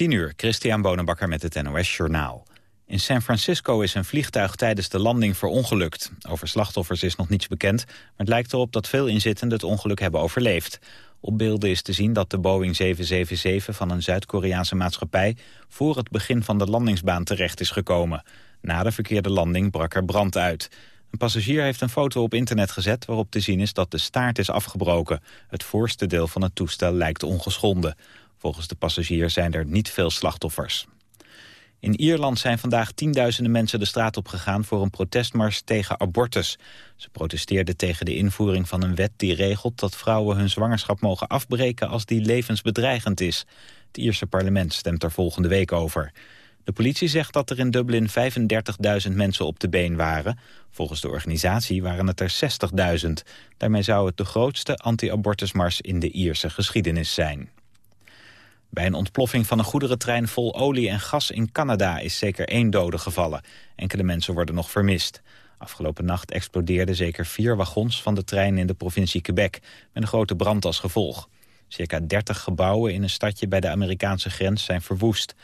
10 uur, Christian Bonenbakker met het NOS Journaal. In San Francisco is een vliegtuig tijdens de landing verongelukt. Over slachtoffers is nog niets bekend, maar het lijkt erop dat veel inzittenden het ongeluk hebben overleefd. Op beelden is te zien dat de Boeing 777 van een Zuid-Koreaanse maatschappij voor het begin van de landingsbaan terecht is gekomen. Na de verkeerde landing brak er brand uit. Een passagier heeft een foto op internet gezet waarop te zien is dat de staart is afgebroken. Het voorste deel van het toestel lijkt ongeschonden. Volgens de passagier zijn er niet veel slachtoffers. In Ierland zijn vandaag tienduizenden mensen de straat op gegaan voor een protestmars tegen abortus. Ze protesteerden tegen de invoering van een wet die regelt dat vrouwen hun zwangerschap mogen afbreken als die levensbedreigend is. Het Ierse parlement stemt er volgende week over. De politie zegt dat er in Dublin 35.000 mensen op de been waren. Volgens de organisatie waren het er 60.000. Daarmee zou het de grootste anti-abortusmars in de Ierse geschiedenis zijn. Bij een ontploffing van een goederentrein vol olie en gas in Canada is zeker één dode gevallen. Enkele mensen worden nog vermist. Afgelopen nacht explodeerden zeker vier wagons van de trein in de provincie Quebec... met een grote brand als gevolg. Circa 30 gebouwen in een stadje bij de Amerikaanse grens zijn verwoest.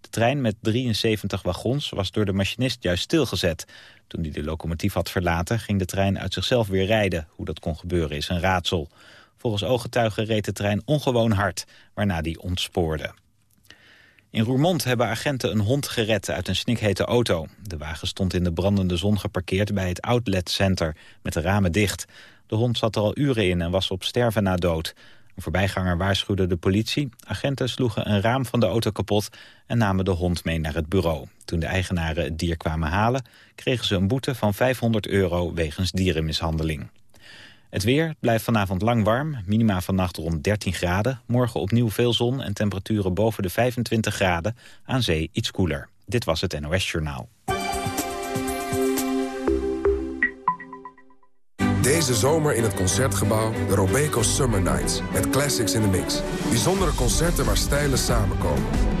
De trein met 73 wagons was door de machinist juist stilgezet. Toen hij de locomotief had verlaten ging de trein uit zichzelf weer rijden. Hoe dat kon gebeuren is een raadsel. Volgens ooggetuigen reed de trein ongewoon hard, waarna die ontspoorde. In Roermond hebben agenten een hond gered uit een snikhete auto. De wagen stond in de brandende zon geparkeerd bij het Outlet Center met de ramen dicht. De hond zat er al uren in en was op sterven na dood. Een voorbijganger waarschuwde de politie. Agenten sloegen een raam van de auto kapot en namen de hond mee naar het bureau. Toen de eigenaren het dier kwamen halen, kregen ze een boete van 500 euro wegens dierenmishandeling. Het weer blijft vanavond lang warm, minima vannacht rond 13 graden. Morgen opnieuw veel zon en temperaturen boven de 25 graden. Aan zee iets koeler. Dit was het NOS Journaal. Deze zomer in het Concertgebouw de Robeco Summer Nights. Met classics in the mix. Bijzondere concerten waar stijlen samenkomen.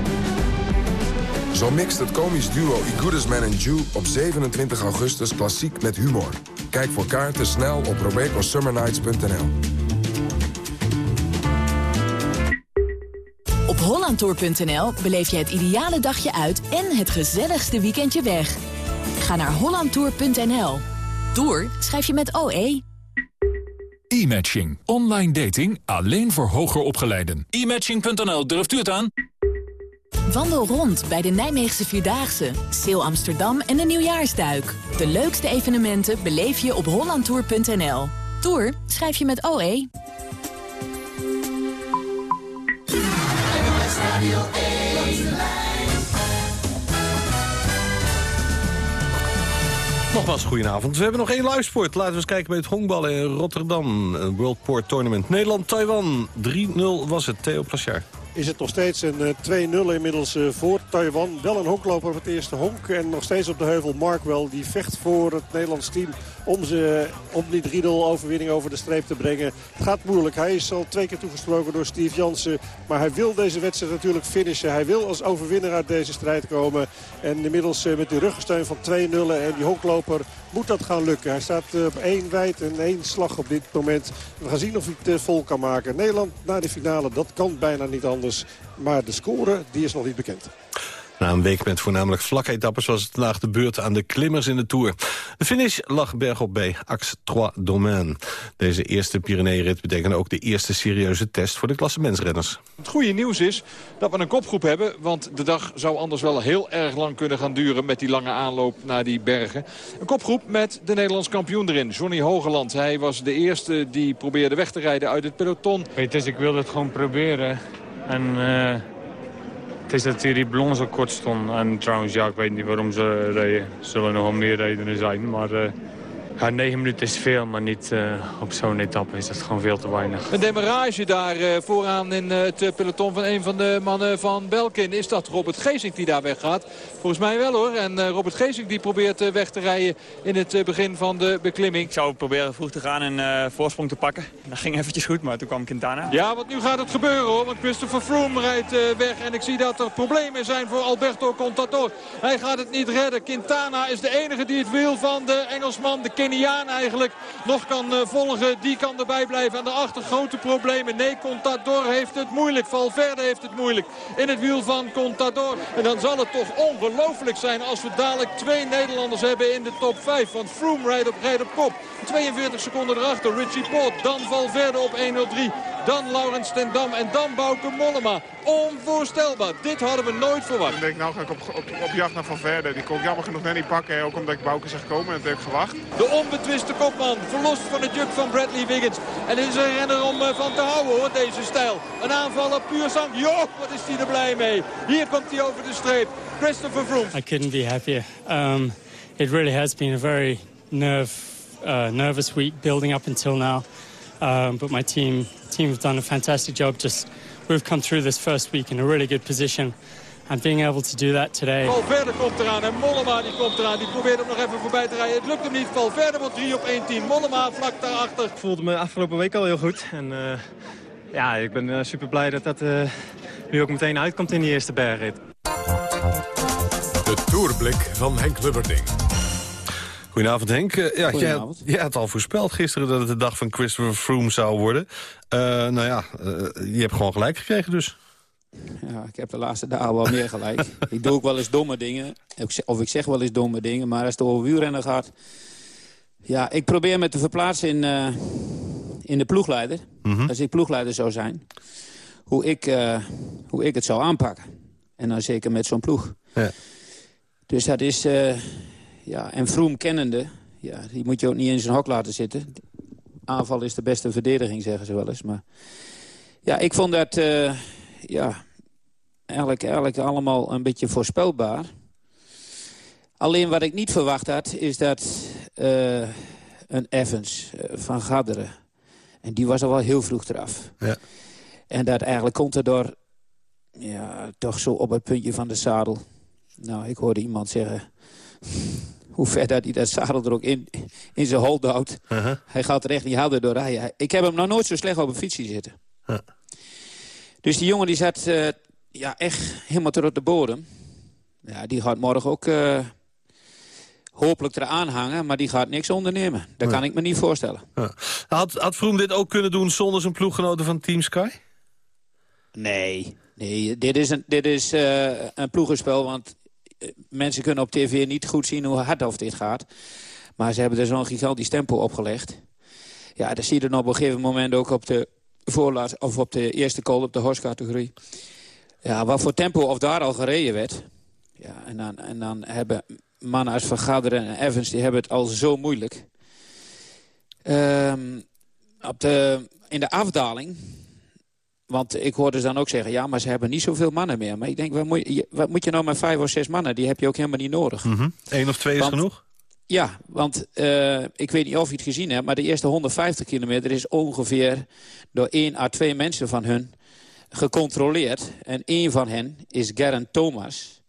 Zo mixt het komisch duo I Man and Jew op 27 augustus klassiek met humor. Kijk voor kaarten snel op robecosummernights.nl. Op hollandtour.nl beleef je het ideale dagje uit en het gezelligste weekendje weg. Ga naar hollandtour.nl. Tour schrijf je met OE. E-matching. Online dating alleen voor hoger opgeleiden. E-matching.nl, durft u het aan? Wandel rond bij de Nijmeegse Vierdaagse, Seel Amsterdam en de Nieuwjaarsduik. De leukste evenementen beleef je op hollandtour.nl. Tour schrijf je met OE. Nogmaals, goedenavond. We hebben nog één livesport. Laten we eens kijken bij het honkballen in Rotterdam. Een World Port Tournament. Nederland-Taiwan. 3-0 was het. Theo Plachard is het nog steeds een 2-0 eh, inmiddels eh, voor Taiwan. Wel een honkloper op het eerste honk. En nog steeds op de heuvel Markwell. Die vecht voor het Nederlands team om, ze, om die 3-0 overwinning over de streep te brengen. Het gaat moeilijk. Hij is al twee keer toegesproken door Steve Jansen. Maar hij wil deze wedstrijd natuurlijk finishen. Hij wil als overwinnaar uit deze strijd komen. En inmiddels eh, met die ruggensteun van 2-0 en die honkloper moet dat gaan lukken. Hij staat op één wijd en één slag op dit moment. We gaan zien of hij het vol kan maken. Nederland na de finale, dat kan bijna niet anders. Maar de score, die is nog niet bekend. Na een week met voornamelijk vlakke etappes was het vandaag de beurt aan de klimmers in de Tour. De finish lag bergop bij Axe Trois Domaines. Deze eerste Pyrenee-rit betekent ook de eerste serieuze test voor de klassementsrenners. Het goede nieuws is dat we een kopgroep hebben, want de dag zou anders wel heel erg lang kunnen gaan duren met die lange aanloop naar die bergen. Een kopgroep met de Nederlands kampioen erin, Johnny Hogeland. Hij was de eerste die probeerde weg te rijden uit het peloton. Weet je, ik wilde het gewoon proberen en... Uh... Het is dat hier die ballon zo kort stond. En trouwens, ja, ik weet niet waarom ze reden. Er zullen nog wel meer redenen zijn. Maar uh, ja, negen minuten is veel, maar niet uh, op zo'n etappe is dat gewoon veel te weinig. Een demarage daar uh, vooraan in het peloton van een van de mannen van Belkin. Is dat Robert Geesink die daar weggaat? Volgens mij wel hoor. En Robert Geesink die probeert weg te rijden in het begin van de beklimming. Ik zou proberen vroeg te gaan en voorsprong te pakken. Dat ging eventjes goed, maar toen kwam Quintana. Ja, want nu gaat het gebeuren hoor. Want Christopher Froome rijdt weg. En ik zie dat er problemen zijn voor Alberto Contador. Hij gaat het niet redden. Quintana is de enige die het wil van de Engelsman, de King Keniaan eigenlijk nog kan volgen. Die kan erbij blijven. Aan de achter grote problemen. Nee, Contador heeft het moeilijk. Valverde heeft het moeilijk in het wiel van Contador. En dan zal het toch ongelooflijk zijn als we dadelijk twee Nederlanders hebben in de top 5. Want Froome rijdt op, rijdt op kop. 42 seconden erachter. Richie Port. Dan Valverde op 1.03. Dan Laurens ten Dam en dan Bouke Mollema. Onvoorstelbaar. Dit hadden we nooit verwacht. Dan denk ik, nou ga ik op, op, op jacht naar Van Verde. Die kon ik jammer genoeg net niet pakken. Ook omdat ik Bouke zag komen en toen heb ik gewacht. De onbetwiste kopman. Verlost van het juk van Bradley Wiggins. En is een renner om eh, van te houden hoor, deze stijl. Een aanval op puur zand. Jo, wat is hij er blij mee. Hier komt hij over de streep. Christopher Froome. I couldn't be happier. Um, it really has been a very nerve, uh, nervous week building up until now. Um, but my team team have done a fantastic job. Just we've come through this first week in a really good position. And being able to do that today. Valverde komt eraan en Mollema die komt eraan. Die probeert hem nog even voorbij te rijden. Het lukt hem niet. Valverde wordt 3 op 1-10. Mollema vlak daarachter. Ik voelde me afgelopen week al heel goed. En uh, ja, ik ben uh, super blij dat dat uh, nu ook meteen uitkomt in die eerste bergrit. De Tourblik van Henk Lubberding. Goedenavond Henk. Ja, Goedenavond. Jij, jij, had al voorspeld gisteren dat het de dag van Christopher Froome zou worden. Uh, nou ja, uh, je hebt gewoon gelijk gekregen dus. Ja, ik heb de laatste dagen wel meer gelijk. ik doe ook wel eens domme dingen. Of ik zeg wel eens domme dingen. Maar als het over wielrennen gaat... Ja, ik probeer me te verplaatsen in, in de ploegleider. Mm -hmm. Als ik ploegleider zou zijn. Hoe ik, hoe ik het zou aanpakken. En dan zeker met zo'n ploeg. Ja. Dus dat is... Ja, en Vroom kennende, ja, die moet je ook niet in zijn hok laten zitten. Aanval is de beste verdediging, zeggen ze wel eens. Maar ja, ik vond dat uh, ja, eigenlijk, eigenlijk allemaal een beetje voorspelbaar. Alleen wat ik niet verwacht had, is dat uh, een Evans uh, van Gadderen... en die was al wel heel vroeg eraf. Ja. En dat eigenlijk komt door... ja, toch zo op het puntje van de zadel... Nou, ik hoorde iemand zeggen hoe ver dat hij dat zadel er ook in, in zijn hold houdt. Uh -huh. Hij gaat er echt niet harder door rijden. Ik heb hem nog nooit zo slecht op een fietsje zitten. Dus die jongen die zat uh, ja, echt helemaal tot op de bodem. Ja, die gaat morgen ook uh, hopelijk eraan hangen, maar die gaat niks ondernemen. Dat kan ik me niet voorstellen. Had, had Vroom dit ook kunnen doen zonder zijn ploeggenoten van Team Sky? Nee, nee dit is een, dit is, een ploegenspel, want mensen kunnen op tv niet goed zien hoe hard of dit gaat. Maar ze hebben er zo'n gigantisch tempo opgelegd. Ja, dat zie je dan op een gegeven moment ook op de voorlaat, of op de eerste call op de horse-categorie. Ja, wat voor tempo of daar al gereden werd. Ja, en dan, en dan hebben mannen als Vergaderen en Evans, die hebben het al zo moeilijk. Um, op de, in de afdaling want ik hoorde ze dan ook zeggen, ja, maar ze hebben niet zoveel mannen meer. Maar ik denk, wat moet je, wat moet je nou met vijf of zes mannen? Die heb je ook helemaal niet nodig. Mm -hmm. Eén of twee want, is genoeg? Ja, want uh, ik weet niet of je het gezien hebt... maar de eerste 150 kilometer is ongeveer door één à twee mensen van hun gecontroleerd. En één van hen is Geraint Thomas.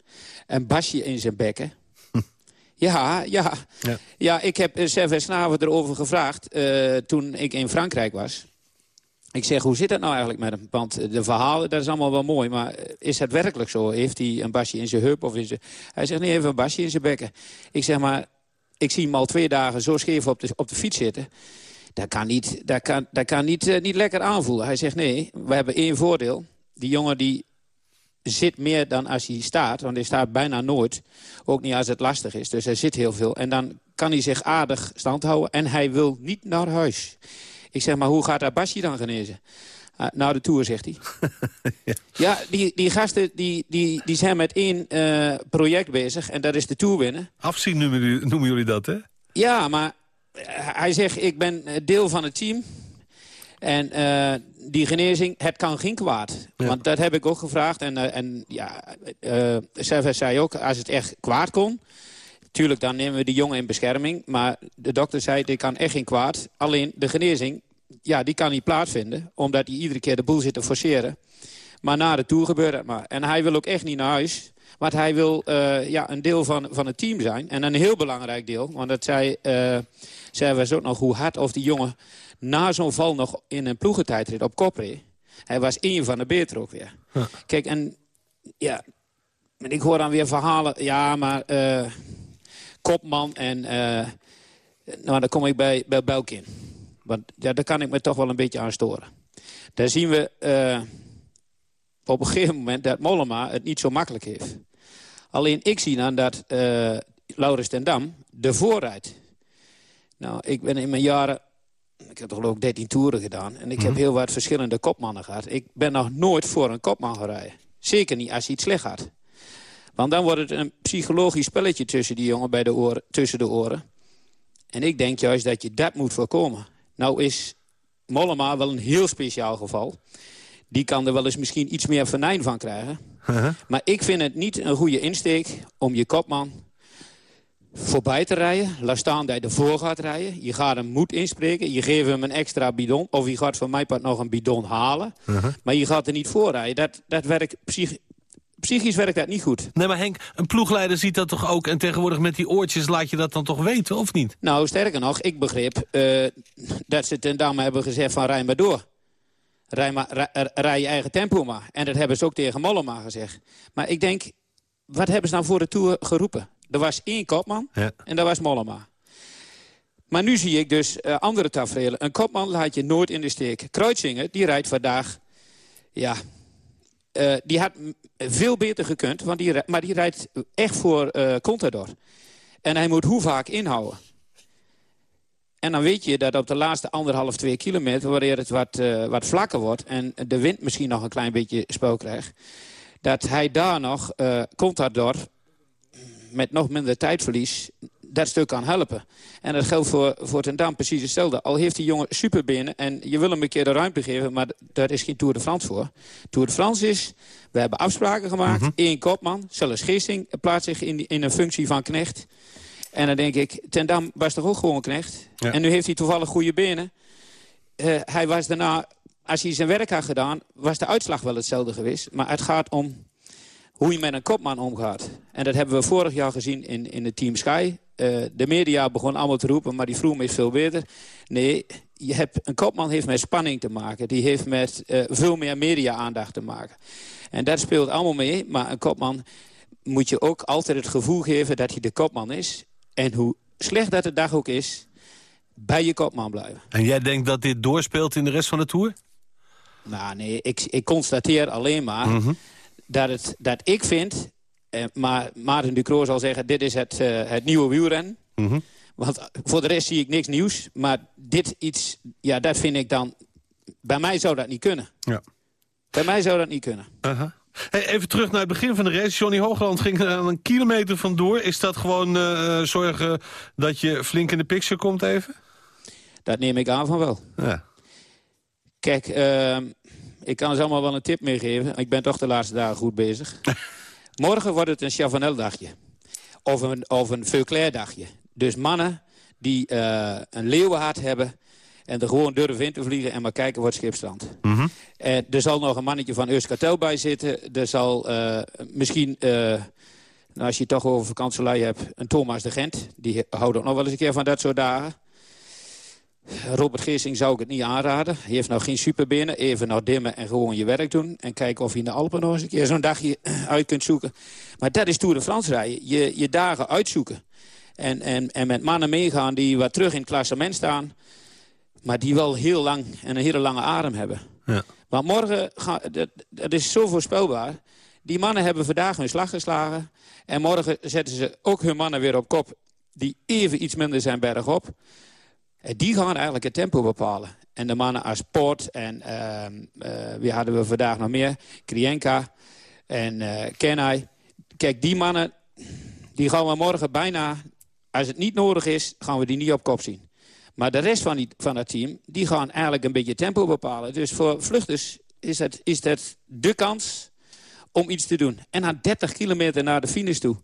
Een basje in zijn bekken. Ja, ja, ja. Ja, ik heb Servet Snaven erover gevraagd uh, toen ik in Frankrijk was. Ik zeg, hoe zit het nou eigenlijk met hem? Want de verhalen, dat is allemaal wel mooi. Maar is het werkelijk zo? Heeft hij een basje in zijn heup of in zijn... Hij zegt, nee, even een basje in zijn bekken. Ik zeg maar, ik zie hem al twee dagen zo scheef op de, op de fiets zitten. Dat kan, niet, dat kan, dat kan niet, uh, niet lekker aanvoelen. Hij zegt, nee, we hebben één voordeel. Die jongen die zit meer dan als hij staat. Want hij staat bijna nooit. Ook niet als het lastig is. Dus hij zit heel veel. En dan kan hij zich aardig stand houden. En hij wil niet naar huis. Ik zeg, maar hoe gaat Abashi dan genezen? Uh, nou, de Tour, zegt hij. ja. ja, die, die gasten die, die, die zijn met één uh, project bezig. En dat is de Tour winnen. Afzien noemen jullie, noemen jullie dat, hè? Ja, maar hij zegt, ik ben deel van het team. En die genezing, het kan geen kwaad. Ja. Want dat heb ik ook gevraagd. En, en ja, uh, zei ook, als het echt kwaad kon... Tuurlijk, dan nemen we die jongen in bescherming. Maar de dokter zei, dit kan echt geen kwaad. Alleen de genezing, ja, die kan niet plaatsvinden. Omdat hij iedere keer de boel zit te forceren. Maar na de Tour gebeurt het maar. En hij wil ook echt niet naar huis. Want hij wil uh, ja, een deel van, van het team zijn. En een heel belangrijk deel. Want dat zei, uh, zei we ook nog hoe hard of die jongen na zo'n val nog in een ploegentijdrit op kop reed. Hij was één van de beter ook weer. Huh. Kijk, en ja, ik hoor dan weer verhalen. Ja, maar uh, kopman en uh, Nou, dan kom ik bij, bij Belkin. Want ja, daar kan ik me toch wel een beetje aan storen. Daar zien we uh, op een gegeven moment dat Mollema het niet zo makkelijk heeft. Alleen ik zie dan dat uh, Laurens ten Dam de voorrijdt. Nou, ik ben in mijn jaren... Ik heb toch ik 13 toeren gedaan. En ik heb Mhm. heel wat verschillende kopmannen gehad. Ik ben nog nooit voor een kopman gereden. Zeker niet als hij het slecht had. Want dan wordt het een psychologisch spelletje tussen die jongen bij de oren, tussen de oren. En ik denk juist dat je dat moet voorkomen. Nou is Mollema wel een heel speciaal geval. Die kan er wel eens misschien iets meer venijn van krijgen. Maar ik vind het niet een goede insteek om je kopman voorbij te rijden. Laat staan dat hij ervoor gaat rijden. Je gaat hem moed inspreken. Je geeft hem een extra bidon. Of je gaat van mij part nog een bidon halen. Maar je gaat er niet voor rijden. Dat, dat werkt psych- psychisch werkt dat niet goed. Nee, maar Henk, een ploegleider ziet dat toch ook... en tegenwoordig met die oortjes laat je dat dan toch weten, of niet? Nou, sterker nog, ik begreep eh, dat ze ten dame hebben gezegd van rij maar door. Rij, maar, rij, rij je eigen tempo maar. En dat hebben ze ook tegen Mollema gezegd. Maar ik denk, wat hebben ze nou voor de Tour geroepen? Er was één kopman Ja. en dat was Mollema. Maar nu zie ik dus eh, andere tafereelen. Een kopman laat je nooit in de steek. Kreuzinger, die rijdt vandaag... Ja, eh, die had veel beter gekund, want die, maar die rijdt echt voor eh Contador. En hij moet hoe vaak inhouden. En dan weet je dat op de laatste anderhalf, twee kilometer... wanneer het wat, eh, wat vlakker wordt en de wind misschien nog een klein beetje spel krijgt... dat hij daar nog eh Contador met nog minder tijdverlies dat stuk kan helpen. En dat geldt voor, voor Ten Dam precies hetzelfde. Al heeft die jongen superbenen en je wil hem een keer de ruimte geven... maar daar is geen Tour de France voor. Tour de France is, we hebben afspraken gemaakt. één kopman, zelfs Geesting plaatst zich in, die- in een functie van knecht. En dan denk ik, Ten Dam was toch ook gewoon knecht? Ja. En nu heeft hij toevallig goede benen. Eh, hij was daarna, als hij zijn werk had gedaan... was de uitslag wel hetzelfde geweest. Maar het gaat om hoe je met een kopman omgaat. En dat hebben we vorig jaar gezien in, in het Team Sky. Eh, de media begon allemaal te roepen, maar die Vroom is veel beter. Nee, je hebt, een kopman heeft met spanning te maken. Die heeft met eh, veel meer media-aandacht te maken. En dat speelt allemaal mee. Maar een kopman moet je ook altijd het gevoel geven dat hij de kopman is. En hoe slecht dat de dag ook is, bij je kopman blijven. En jij denkt dat dit doorspeelt in de rest van de Tour? Nou nee, ik, ik constateer alleen maar Mhm. dat, het, dat ik vind... Eh, maar Maarten Ducro zal zeggen, dit is het, eh, het nieuwe wielrennen. Mhm. Want voor de rest zie ik niks nieuws. Maar dit iets, ja, dat vind ik dan... Bij mij zou dat niet kunnen. Ja. Bij mij zou dat niet kunnen. Aha. Hey, even terug naar het begin van de race. Johnny Hoogland ging er aan een kilometer vandoor. Is dat gewoon eh, zorgen dat je flink in de picture komt even? Dat neem ik aan van wel. Ja. Kijk, ehm, ik kan ze allemaal wel een tip meegeven. Ik ben toch de laatste dagen goed bezig. Morgen wordt het een Chavanel-dagje. Of een, of een Veuclair-dagje. Dus mannen die eh, een leeuwenhart hebben... en er gewoon durven in te vliegen en maar kijken wat schipstand. Mhm. Eh, er zal nog een mannetje van Euskartel bij zitten. Er zal eh, misschien, eh, nou, als je het toch over vakantselui hebt... een Thomas de Gent. Die houdt ook nog wel eens een keer van dat soort dagen. Robert Geesing zou ik het niet aanraden. Hij heeft nou geen superbenen. Even nou dimmen en gewoon je werk doen. En kijken of je in de Alpen nog eens een keer zo'n dagje uit kunt zoeken. Maar dat is Tour de France rijden. Je, je dagen uitzoeken. En, en, en met mannen meegaan die wat terug in het klassement staan. Maar die wel heel lang en een hele lange adem hebben. Ja. Want morgen, ga, dat, dat is zo voorspelbaar. Die mannen hebben vandaag hun slag geslagen. En morgen zetten ze ook hun mannen weer op kop. Die even iets minder zijn bergop. En die gaan eigenlijk het tempo bepalen. En de mannen als Port en ehm, eh, wie hadden we vandaag nog meer? Krienka en eh Kenai. Kijk, die mannen die gaan we morgen bijna... Als het niet nodig is, gaan we die niet op kop zien. Maar de rest van, die, van het team, die gaan eigenlijk een beetje tempo bepalen. Dus voor vluchters is dat, is dat de kans om iets te doen. En aan 30 kilometer naar de finish toe.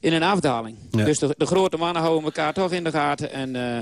In een afdaling. Ja. Dus de, de grote mannen houden elkaar toch in de gaten. En, eh,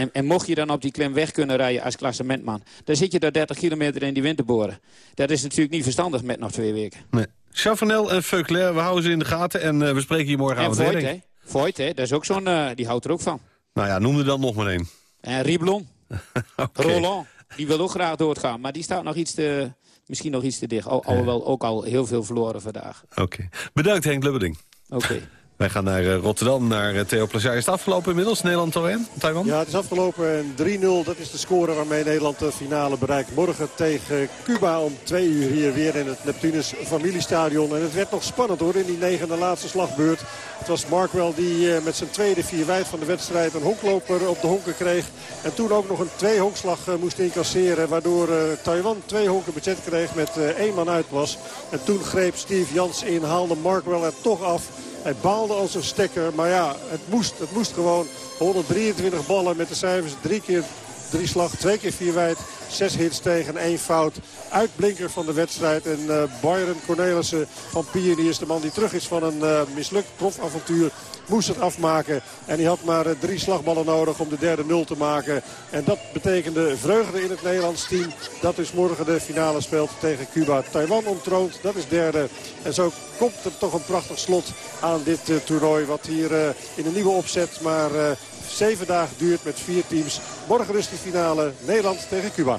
en, en mocht je dan op die klim weg kunnen rijden als klassementman... dan zit je daar 30 kilometer in die wind te boren. Dat is natuurlijk niet verstandig met nog twee weken. Nee. Chavanel en Veuclair, we houden ze in de gaten en eh, we spreken je En morgenavond weer. Voigt, hè? Voigt, hè? Dat is ook zo'n... eh, die houdt er ook van. Nou ja, noem er dan nog maar één. En Riblon. Roland, die wil ook graag doorgaan. Maar die staat nog iets te, misschien nog iets te dicht. Al, alhoewel ook al heel veel verloren vandaag. Oké. Bedankt Henk Lubberding. Oké. Wij gaan naar eh, Rotterdam, naar uh, Theo Plazar. Is het afgelopen inmiddels, Nederland-Taiwan? Ja, het is afgelopen 3-0. Dat is de score waarmee Nederland de finale bereikt. Morgen tegen Cuba om twee uur hier weer in het Neptunus familiestadion. En het werd nog spannend hoor in die negende laatste slagbeurt. Het was Markwell die uh, met zijn tweede vier wijd van de wedstrijd een honkloper op de honken kreeg. En toen ook nog een twee-honkslag moest incasseren. Waardoor Taiwan twee honken budget kreeg met één man uit was. En toen greep Steve Jans in, haalde Markwell er toch af. Hij baalde als een stekker. Maar ja, het moest, het moest gewoon. 123 ballen met de cijfers. Drie keer drie slag, twee keer vier wijd. Zes hits tegen één fout. Uitblinker van de wedstrijd. En uh, Byron Cornelissen van Pioniers, de man die terug is van een uh, mislukt profavontuur moest het afmaken. En hij had maar eh, drie slagballen nodig om de derde nul te maken. En dat betekende vreugde in het Nederlands team. Dat dus morgen de finale speelt tegen Cuba. Taiwan ontroont, dat is derde. En zo komt er toch een prachtig slot aan dit uh, toernooi. Wat hier uh, in een nieuwe opzet maar zeven dagen duurt met vier teams. Morgen dus de finale Nederland tegen Cuba.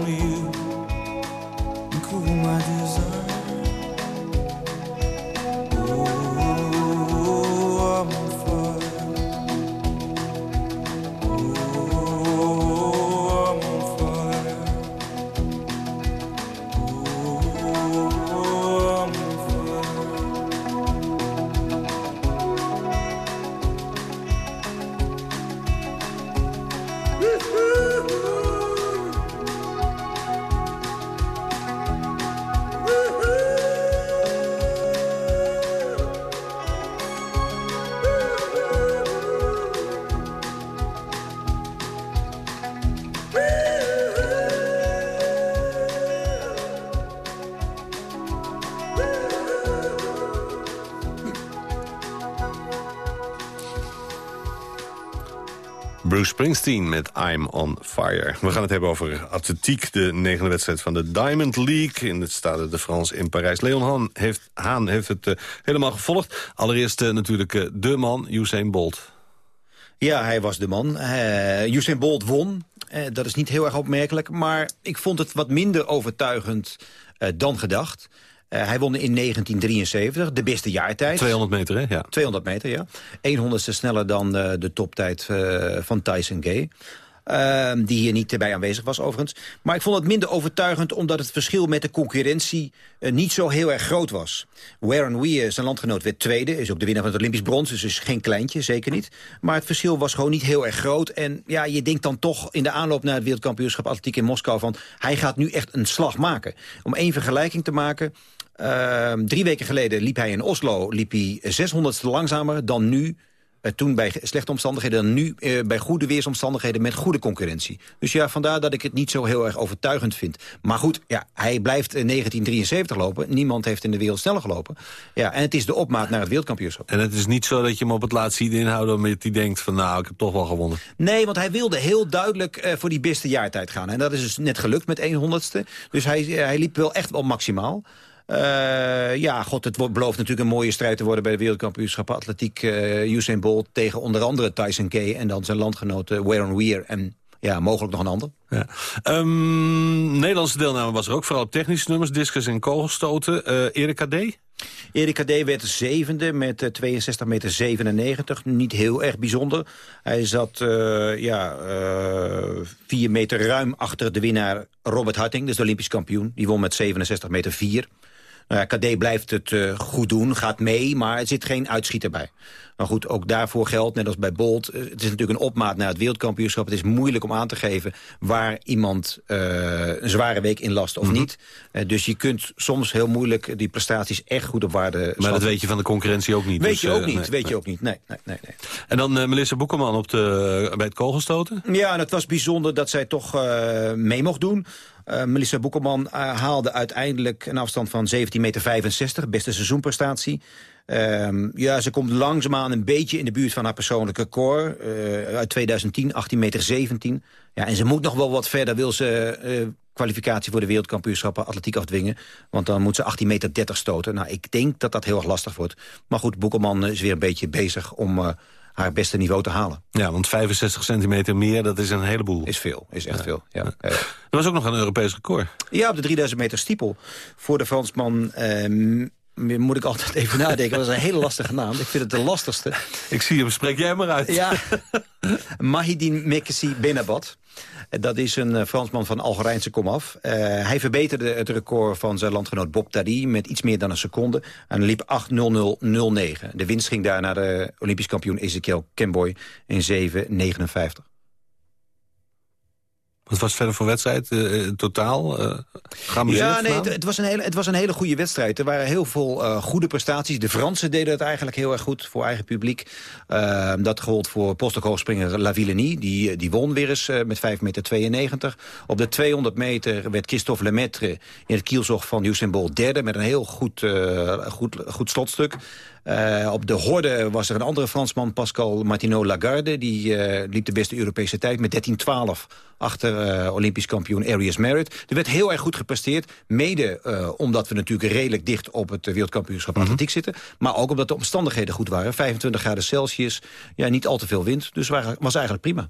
Springsteen met I'm on Fire. We gaan het hebben over atletiek, de negende wedstrijd van de Diamond League... in het Stade de France in Parijs. Leon Haan heeft, heeft het eh, helemaal gevolgd. Allereerst eh, natuurlijk eh, de man, Usain Bolt. Ja, hij was de man. Usain Bolt won. Dat is niet heel erg opmerkelijk. Maar ik vond het wat minder overtuigend dan gedacht. Hij won in 1973, de beste jaartijd. 200 meter, hè? Ja. 200 meter, ja. 100ste sneller dan de toptijd van Tyson Gay. Uh, die hier niet bij aanwezig was overigens. Maar ik vond het minder overtuigend omdat het verschil met de concurrentie uh, niet zo heel erg groot was. Warren Weir, zijn landgenoot, werd tweede. Is ook de winnaar van het Olympisch brons, dus is geen kleintje, zeker niet. Maar het verschil was gewoon niet heel erg groot. En ja, je denkt dan toch in de aanloop naar het wereldkampioenschap atletiek in Moskou van... hij gaat nu echt een slag maken. Om één vergelijking te maken... Uh, drie weken geleden liep hij in Oslo liep hij 600ste langzamer dan nu uh, toen bij slechte omstandigheden... dan nu uh, bij goede weersomstandigheden met goede concurrentie. Dus ja, vandaar dat ik het niet zo heel erg overtuigend vind. Maar goed, ja, hij blijft in 1973 lopen. Niemand heeft in de wereld sneller gelopen. Ja, en het is de opmaat naar het wereldkampioenschap. En het is niet zo dat je hem op het laatst ziet inhouden... omdat hij denkt van nou, ik heb toch wel gewonnen. Nee, want hij wilde heel duidelijk uh, voor die beste jaartijd gaan. En dat is dus net gelukt met 100ste. Dus hij, hij liep wel echt wel maximaal. Uh, ja, god, het wordt, belooft natuurlijk een mooie strijd te worden... bij de wereldkampioenschappen atletiek. Uh, Usain Bolt tegen onder andere Tyson Gay... en dan zijn landgenoten Warren Weir en ja, mogelijk nog een ander. Ja. Um, Nederlandse deelname was er ook, vooral op technische nummers, discus en kogelstoten. Uh, Erika D? Erika D werd zevende met uh, 62 meter 97. Niet heel erg bijzonder. Hij zat uh, ja, uh, vier meter ruim achter de winnaar Robert Harting, dus de Olympisch kampioen. Die won met 67 meter 4. Nou ja, KD blijft het uh, goed doen, gaat mee, maar er zit geen uitschieter bij. Maar goed, ook daarvoor geldt, net als bij Bolt... het is natuurlijk een opmaat naar het wereldkampioenschap. Het is moeilijk om aan te geven waar iemand uh, een zware week in last of mm -hmm. niet. Uh, dus je kunt soms heel moeilijk die prestaties echt goed op waarde Maar schatten. dat weet je van de concurrentie ook niet. Weet dus, je ook niet, nee, weet nee. je ook niet. Nee, nee, nee, nee. En dan Melissa Boekelman op de, bij het kogelstoten? Ja, en het was bijzonder dat zij toch mee mocht doen... Uh, Melissa Boekelman uh, haalde uiteindelijk een afstand van 17,65 meter. Beste seizoenprestatie. Um, ja, ze komt langzaamaan een beetje in de buurt van haar persoonlijke record. Uh, uit 2010, 18,17 meter. 17. Ja, en ze moet nog wel wat verder. Wil ze kwalificatie voor de wereldkampioenschappen atletiek afdwingen. Want dan moet ze 18,30 meter stoten. Nou, ik denk dat dat heel erg lastig wordt. Maar goed, Boekelman is weer een beetje bezig om haar beste niveau te halen. Ja, want 65 centimeter meer, dat is een heleboel. Is veel, is echt ja. veel. Ja. Ja. Er was ook nog een Europees record. Ja, op de 3000 meter stiepel. Voor de Fransman... Um, moet ik altijd even nadenken. Dat is een hele lastige naam. Ik vind het de lastigste. Ik zie hem, spreek jij maar uit. Ja, Mahidine Mekessi Benabat. Dat is een Fransman van Algerijnse komaf. Uh, hij verbeterde het record van zijn landgenoot Bob Tadi met iets meer dan een seconde. En liep 8.00.09. De winst ging daar naar de Olympisch kampioen Ezekiel Kemboy in 7.59. Wat was het verder voor wedstrijd? Uh, totaal? Uh, ja, nee, het, het, was een hele, het was een hele goede wedstrijd. Er waren heel veel uh, goede prestaties. De Fransen deden het eigenlijk heel erg goed voor eigen publiek. dat gold voor postdoc-hoogspringer Lavillenie. Die, die won weer eens met 5,92 meter. Op de 200 meter werd Christophe Lemaitre in het kielzog van Usain Bolt derde... met een heel goed, goed, goed slotstuk. Uh, op de horde was er een andere Fransman, Pascal Martineau Lagarde. Die uh, liep de beste Europese tijd met 13-12 achter uh, Olympisch kampioen Arias Merritt. Er werd heel erg goed gepresteerd. Mede omdat we natuurlijk redelijk dicht op het wereldkampioenschap mm -hmm. atletiek zitten. Maar ook omdat de omstandigheden goed waren. 25 graden Celsius, ja, niet al te veel wind. Dus was eigenlijk prima.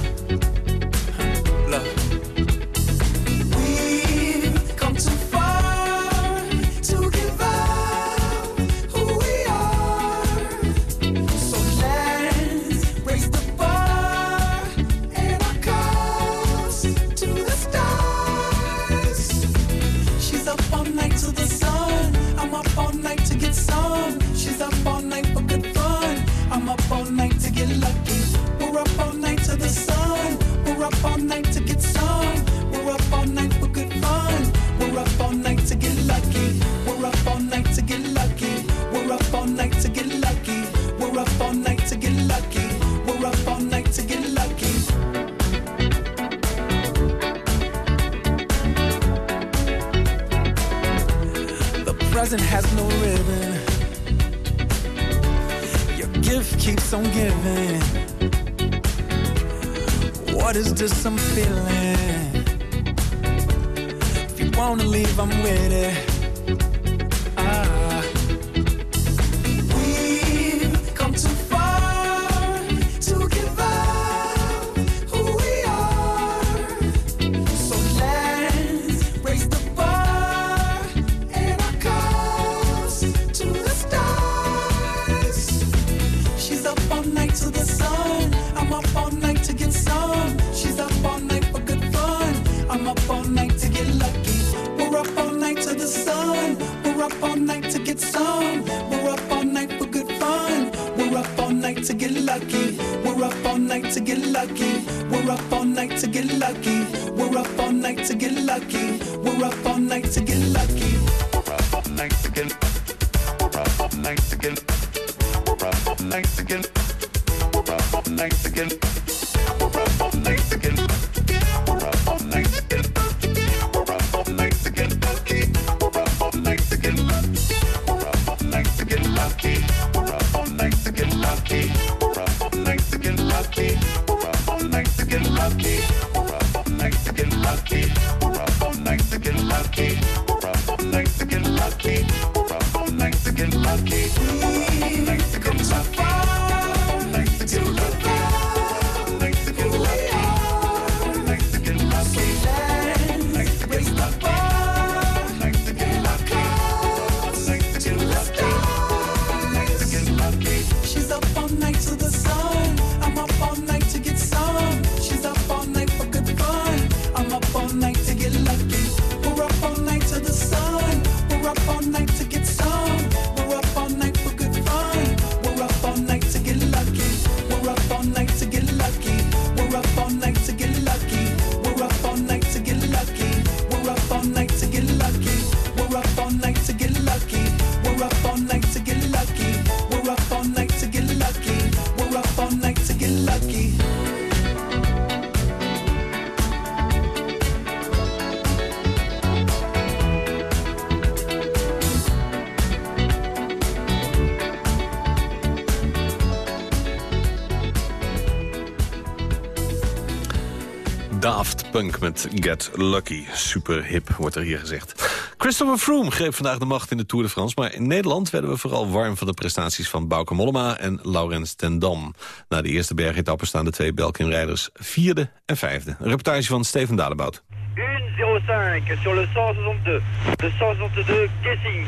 Daft Punk met Get Lucky. Super hip, wordt er hier gezegd. Christopher Froome greep vandaag de macht in de Tour de France... maar in Nederland werden we vooral warm van de prestaties van Bauke Mollema en Laurens ten Dam. Na de eerste bergetappe staan de twee Belkin-rijders vierde en vijfde. Een reportage van Steven Dadebout. 1-0-5 sur le 162. Le 162 Kessink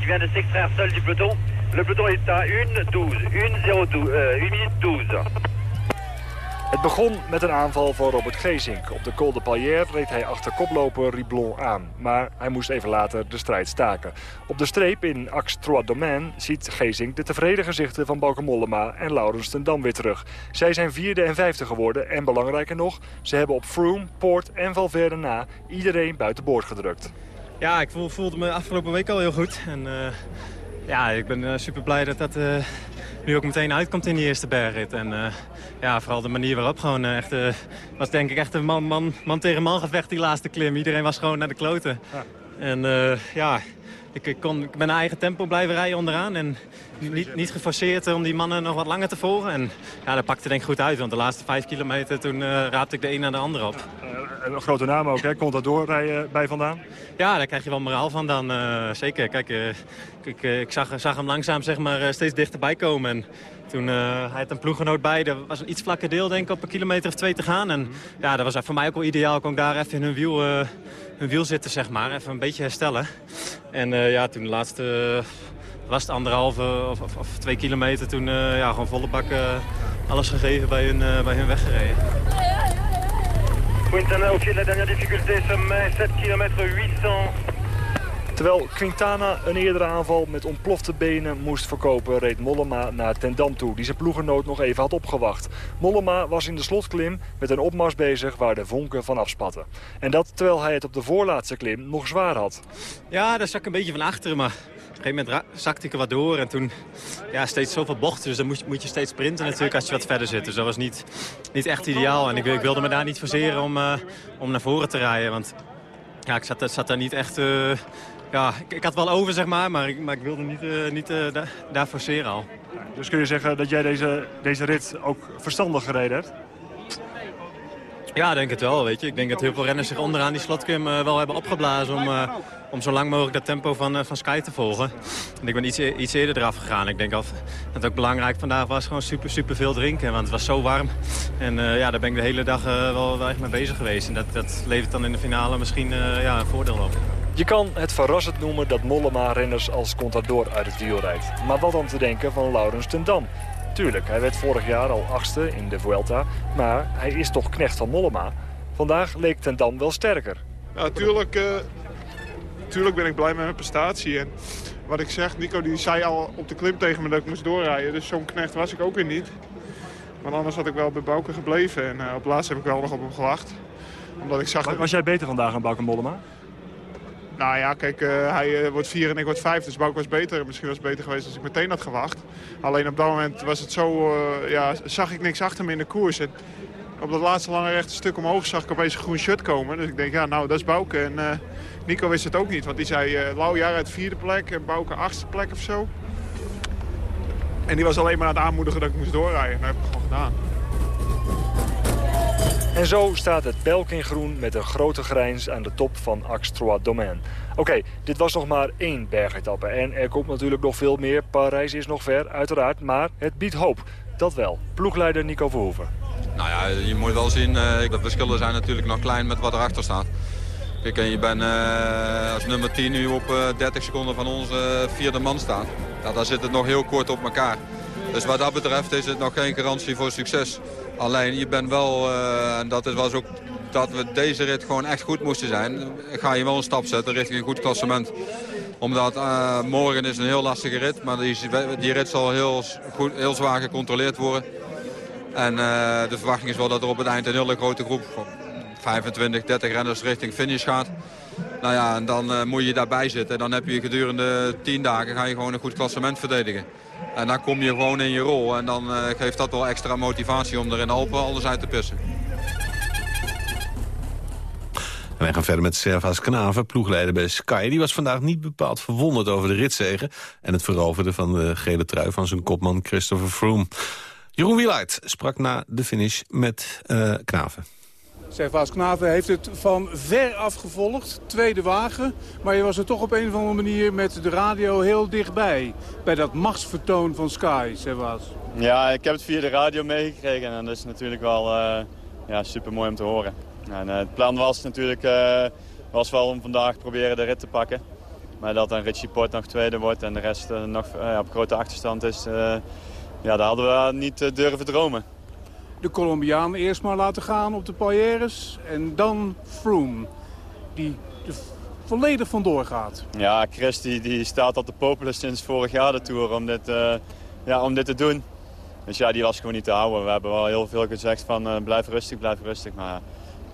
qui vient de s'extraire seul du peloton. Le peloton est à 1-12. 1-0-12. euh, 1 minute 12. Het begon met een aanval van Robert Geesink. Op de Col de Palière reed hij achter koploper Riblon aan. Maar hij moest even later de strijd staken. Op de streep in Axe Trois Domaines ziet Geesink de tevreden gezichten van Bauke Mollema en Laurens ten Dam weer terug. Zij zijn vierde en vijfde geworden en belangrijker nog... ze hebben op Froome, Poort en Valverde na iedereen buiten boord gedrukt. Ja, ik voel- voelde me afgelopen week al heel goed. En eh, ja, ik ben super blij dat dat eh, nu ook meteen uitkomt in die eerste bergrit. En eh, ja, vooral de manier waarop gewoon eh, echt... eh, was denk ik echt een man, man, man tegen man gevecht die laatste klim. Iedereen was gewoon naar de kloten. En eh, ja, ik, ik, kon, ik ben eigen tempo blijven rijden onderaan. En niet, niet geforceerd om die mannen nog wat langer te volgen. En ja, dat pakte denk ik goed uit. Want de laatste vijf kilometer toen eh, raapte ik de een naar de ander op. En een grote naam ook, hè? Contador rijden bij vandaan. Ja, daar krijg je wel moraal van dan. eh, zeker. Kijk, eh, ik, eh, ik zag, zag hem langzaam zeg maar, eh, steeds dichterbij komen. En toen eh, hij had een ploeggenoot bij. Er was een iets vlakker deel denk ik op een kilometer of twee te gaan. En ja, dat was voor mij ook wel ideaal. Kon ik daar even in hun wiel, eh, hun wiel zitten, zeg maar. Even een beetje herstellen. En eh, ja, toen de laatste... was het anderhalve of, of, of twee kilometer toen eh, ja, gewoon volle bak eh, alles gegeven bij hun, eh, bij hun weggereden. Quintana au pied de la dernière difficulté, sommet 7 km 800. Terwijl Quintana een eerdere aanval met ontplofte benen moest verkopen... reed Mollema naar Ten Dam toe, die zijn ploegenoot nog even had opgewacht. Mollema was in de slotklim met een opmars bezig waar de vonken van afspatten. En dat terwijl hij het op de voorlaatste klim nog zwaar had. Ja, daar zak ik een beetje van achteren, maar op een gegeven moment zakte ik er wat door. En toen ja, steeds zoveel bochten, dus dan moet je, moet je steeds sprinten natuurlijk als je wat verder zit. Dus dat was niet, niet echt ideaal. En ik, ik wilde me daar niet forceren om, eh, om naar voren te rijden, want ja, ik zat, zat daar niet echt... eh, ja, ik, ik had wel over, zeg maar, maar ik, maar ik wilde niet, eh, niet da- daar forceren al. Dus kun je zeggen dat jij deze, deze rit ook verstandig gereden hebt? Ja, denk het wel, weet je. Ik denk dat heel veel renners zich onderaan die slotklim eh, wel hebben opgeblazen om, om zo lang mogelijk dat tempo van, van Sky te volgen. En ik ben iets, e- iets eerder eraf gegaan. Ik denk dat het ook belangrijk vandaag was gewoon super, super veel drinken, want het was zo warm. En ja, daar ben ik de hele dag wel, wel echt mee bezig geweest. En dat, dat levert dan in de finale misschien ja, een voordeel op. Je kan het verrassend noemen dat Mollema renners als Contador uit het wiel rijdt. Maar wat dan te denken van Laurens ten Dam? Tuurlijk, hij werd vorig jaar al achtste in de Vuelta, maar hij is toch knecht van Mollema. Vandaag leek ten Dam wel sterker. Ja, tuurlijk, eh, tuurlijk ben ik blij met mijn prestatie. En wat ik zeg, Nico die zei al op de klim tegen me dat ik moest doorrijden. Dus zo'n knecht was ik ook weer niet. Want anders had ik wel bij Bouke gebleven. En eh, op laatst heb ik wel nog op hem gewacht. Omdat ik zag... Was jij beter vandaag aan Bauke Mollema? Nou ja, kijk, eh, hij eh, wordt vier en ik word vijf, dus Bouke was beter. Misschien was het beter geweest als ik meteen had gewacht. Alleen op dat moment was het zo, eh, ja, zag ik niks achter me in de koers. Op dat laatste lange rechte stuk omhoog zag ik opeens een groen shirt komen. Dus ik denk, ja, nou, dat is Bouke. En Nico wist het ook niet, want die zei uh, Lauwjaar uit vierde plek en Bouke achtste plek of zo. En die was alleen maar aan het aanmoedigen dat ik moest doorrijden. En dat heb ik gewoon gedaan. En zo staat het Belk in groen met een grote grijns aan de top van Axe Trois Domaine. Oké, dit was nog maar één bergetappe en er komt natuurlijk nog veel meer. Parijs is nog ver, uiteraard, maar het biedt hoop. Dat wel. Ploegleider Nico Verhoeven. Nou ja, je moet wel zien, uh, de verschillen zijn natuurlijk nog klein met wat erachter staat. Kijk, en je bent uh, als nummer 10 nu op uh, 30 seconden van onze vierde man staat. Ja, daar zit het nog heel kort op elkaar. Dus wat dat betreft is het nog geen garantie voor succes. Alleen je bent wel, uh, en dat was ook dat we deze rit gewoon echt goed moesten zijn. Ga je wel een stap zetten richting een goed klassement. Omdat uh, morgen is een heel lastige rit, maar die, die rit zal heel, goed, heel zwaar gecontroleerd worden. En uh, de verwachting is wel dat er op het eind een hele grote groep van 25, 30 renners richting finish gaat. Nou ja, en dan moet je daarbij zitten. En dan heb je gedurende 10 dagen ga je gewoon een goed klassement verdedigen. En dan kom je gewoon in je rol. En dan uh, geeft dat wel extra motivatie om er in Alpen alles uit te pissen. En wij gaan verder met Servaas Knaven, ploegleider bij Sky. Die was vandaag niet bepaald verwonderd over de ritzegen... en het veroveren van de gele trui van zijn kopman Christopher Froome. Jeroen Wielaert sprak na de finish met uh, Knaven. Servaas Knaven heeft het van ver af gevolgd, tweede wagen. Maar je was er toch op een of andere manier met de radio heel dichtbij. Bij dat machtsvertoon van Sky. Ja, ik heb het via de radio meegekregen. En dat is natuurlijk wel uh, ja, super mooi om te horen. En, uh, het plan was natuurlijk uh, was wel om vandaag proberen de rit te pakken. Maar dat dan Richie Port nog tweede wordt en de rest nog op grote achterstand is... ja, daar hadden we niet durven dromen de Colombiaan eerst maar laten gaan op de Pailleres. En dan Froome, die volledig vandoor gaat. Ja, Chris die, die staat op de popelen sinds vorig jaar de Tour om dit, uh, ja, om dit te doen. Dus ja, die was gewoon niet te houden. We hebben wel heel veel gezegd van uh, blijf rustig, blijf rustig. Maar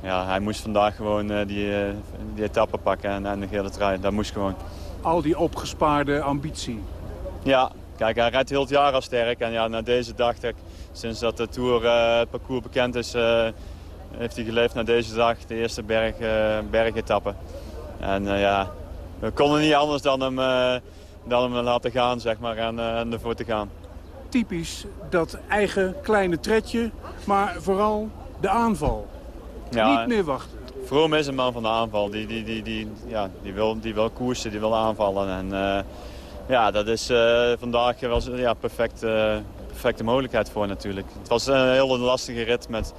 ja, hij moest vandaag gewoon uh, die, die etappe pakken en, en de gele trui. Dat moest gewoon. Al die opgespaarde ambitie. Ja, kijk, hij rijdt heel het jaar al sterk. En ja, na deze dag... Dat, Sinds dat de Tour uh, het parcours bekend is, uh, heeft hij geleefd naar deze dag. De eerste berg, uh, bergetappe. En ja, we konden niet anders dan hem, dan hem laten gaan, zeg maar, en, en ervoor te gaan. Typisch dat eigen kleine tredje, maar vooral de aanval. Ja, niet meer wachten. Vroom is een man van de aanval. Die, die, die, die, ja, die, wil, die wil koersen, die wil aanvallen. En ja, dat is vandaag wel ja, perfect perfecte mogelijkheid voor natuurlijk. Het was een hele lastige rit met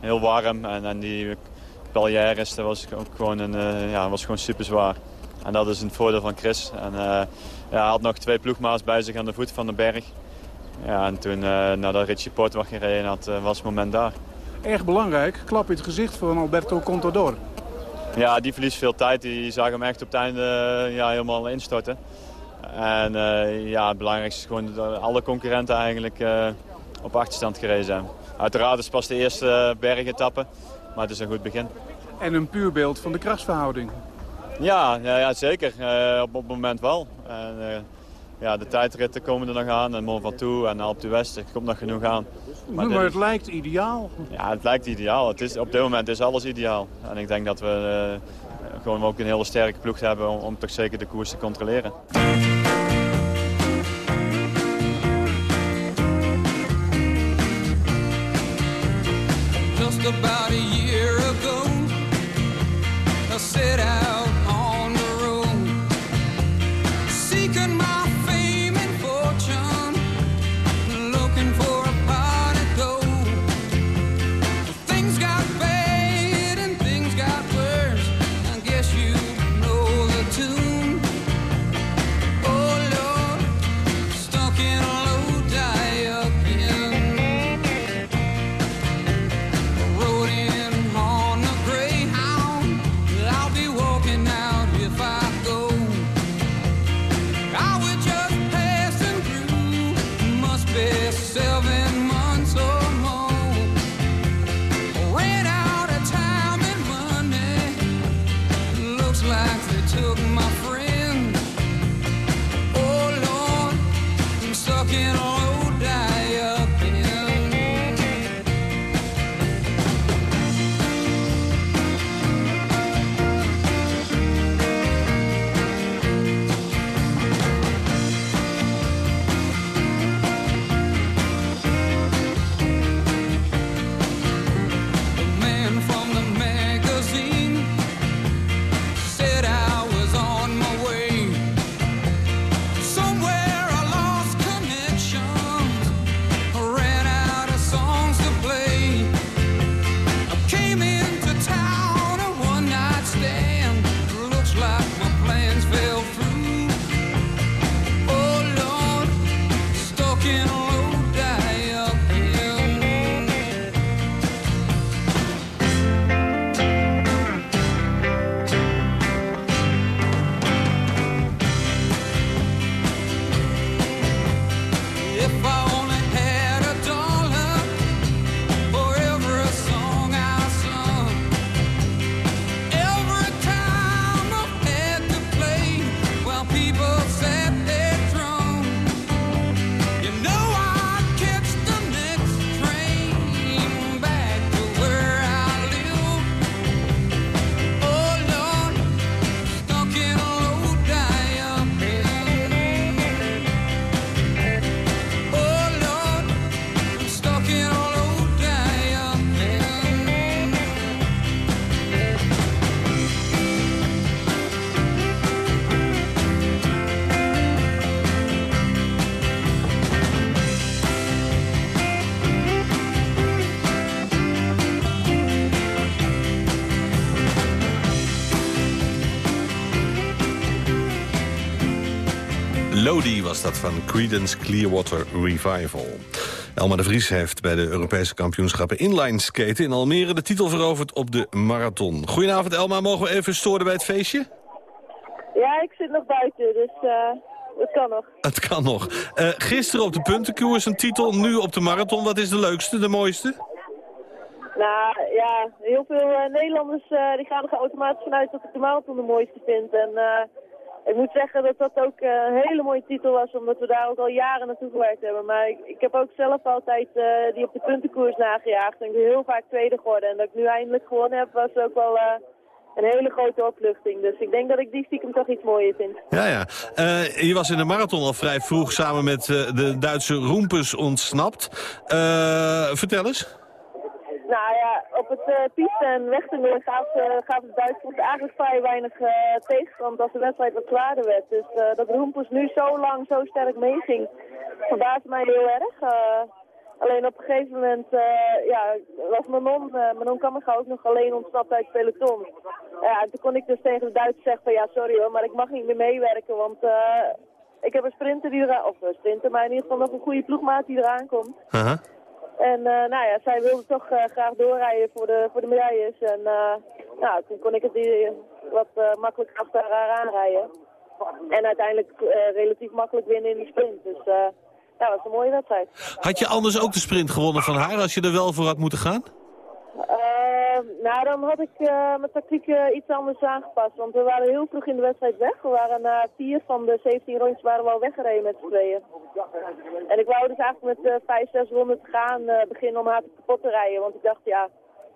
heel warm en, en die Pallières, dat was ook gewoon, een, uh, ja, was gewoon super zwaar. En dat is een voordeel van Chris. En, uh, ja, hij had nog twee ploegmaats bij zich aan de voet van de berg. Ja, en toen uh, nadat Richie Port was gereden had, was het moment daar. Erg belangrijk, klap in het gezicht van Alberto Contador. Ja, die verliest veel tijd. Die zag hem echt op het einde ja, helemaal instorten. En uh, ja, het belangrijkste is gewoon dat alle concurrenten eigenlijk uh, op achterstand gereden zijn. Uiteraard is het pas de eerste bergetappe, maar het is een goed begin. En een puur beeld van de krachtsverhouding. Ja, ja, ja zeker. Uh, op, op het moment wel. En, ja, de tijdritten komen er nog aan. En Mont Ventoux en Alpe d'Huez, er komt nog genoeg aan. Maar, maar het lijkt ideaal. Ja, het lijkt ideaal. Het is, op dit moment is alles ideaal. En ik denk dat we gewoon ook een hele sterke ploeg hebben om, om toch zeker de koers te controleren. About was dat van Creedence Clearwater Revival. Elma de Vries heeft bij de Europese kampioenschappen inline skaten in Almere de titel veroverd op de marathon. Goedenavond Elma, mogen we even storen bij het feestje? Ja, ik zit nog buiten, dus eh het kan nog. Het kan nog. Eh, gisteren op de puntenkoers een titel, nu op de marathon. Wat is de leukste, de mooiste? Nou ja, heel veel eh, Nederlanders die gaan er automatisch vanuit dat ik de marathon de mooiste vind. En ik moet zeggen dat dat ook eh, een hele mooie titel was, omdat we daar ook al jaren naartoe gewerkt hebben. Maar ik, ik heb ook zelf altijd eh, die op de puntenkoers nagejaagd. En ik heel vaak tweede geworden. En dat ik nu eindelijk gewonnen heb, was ook wel eh, een hele grote opluchting. Dus ik denk dat ik die stiekem toch iets mooier vind. Ja, ja. Je was in de marathon al vrij vroeg samen met de Duitse Roempus ontsnapt. Vertel eens. Het uh, piste en wegtoernooi gaf, uh, gaf het Duitsland eigenlijk vrij weinig uh, tegenstand als de wedstrijd wat zwaarder werd. Dus uh, dat Roempus nu zo lang, zo sterk meeging, verbaasde mij heel erg. Uh, alleen op een gegeven moment ja, was Manon, Manon Kammerga ook nog alleen ontsnapt uit het peloton. Ja, toen kon ik dus tegen de Duitsers zeggen van ja, sorry hoor, maar ik mag niet meer meewerken, want ik heb een sprinter die eraan, of een sprinter, maar in ieder geval nog een goede ploegmaat die eraan komt. En uh, nou ja, zij wilde toch uh, graag doorrijden voor de, voor de medailles. En uh, nou, toen kon ik het wat makkelijk achter haar aanrijden. En uiteindelijk relatief makkelijk winnen in die sprint. Dus ja, dat was een mooie wedstrijd. Had je anders ook de sprint gewonnen van haar als je er wel voor had moeten gaan? Nou, dan had ik mijn tactiek iets anders aangepast. Want we waren heel vroeg in de wedstrijd weg. We waren na vier van de 17 rondjes waren we al weggereden met z'n tweeën. En ik wou dus eigenlijk met vijf, zes ronden te gaan beginnen om haar kapot te rijden. Want ik dacht, ja,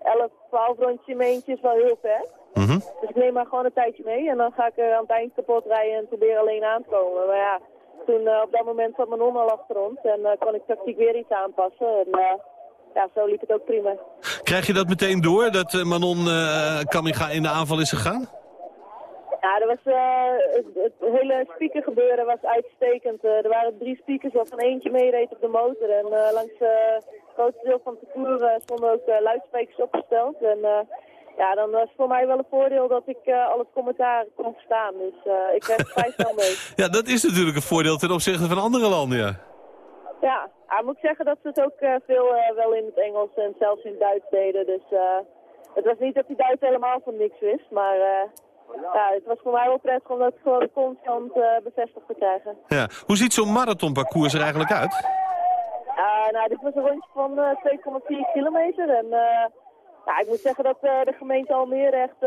11, 12 rondjes in mijn eentje is wel heel ver. Mm -hmm. Dus ik neem maar gewoon een tijdje mee. En dan ga ik aan het eind kapot rijden en proberen alleen aan te komen. Maar ja, toen op dat moment zat mijn non al achter ons. En kon ik tactiek weer iets aanpassen. En, ja, zo liep het ook prima. Krijg je dat meteen door, dat uh, Manon uh, Kamiga in de aanval is gegaan? Ja, er was, uh, het, het, hele speaker gebeuren was uitstekend. er waren drie speakers waarvan eentje meereed op de motor. En langs het grootste deel van het parcours stonden ook luidsprekers opgesteld. En ja, dan was het voor mij wel een voordeel dat ik al het commentaar kon verstaan. Dus ik kreeg het vrij snel mee. Ja, dat is natuurlijk een voordeel ten opzichte van andere landen, ja. Ja, moet ik zeggen dat ze het ook uh, veel uh, wel in het Engels en zelfs in het Duits deden. Dus uh, het was niet dat die Duits helemaal van niks wist, maar ja, het was voor mij wel prettig om dat gewoon constant bevestigd te krijgen. Ja. Hoe ziet zo'n marathonparcours er eigenlijk uit? nou, dit was een rondje van 2,4 kilometer en ja, ik moet zeggen dat de gemeente Almere echt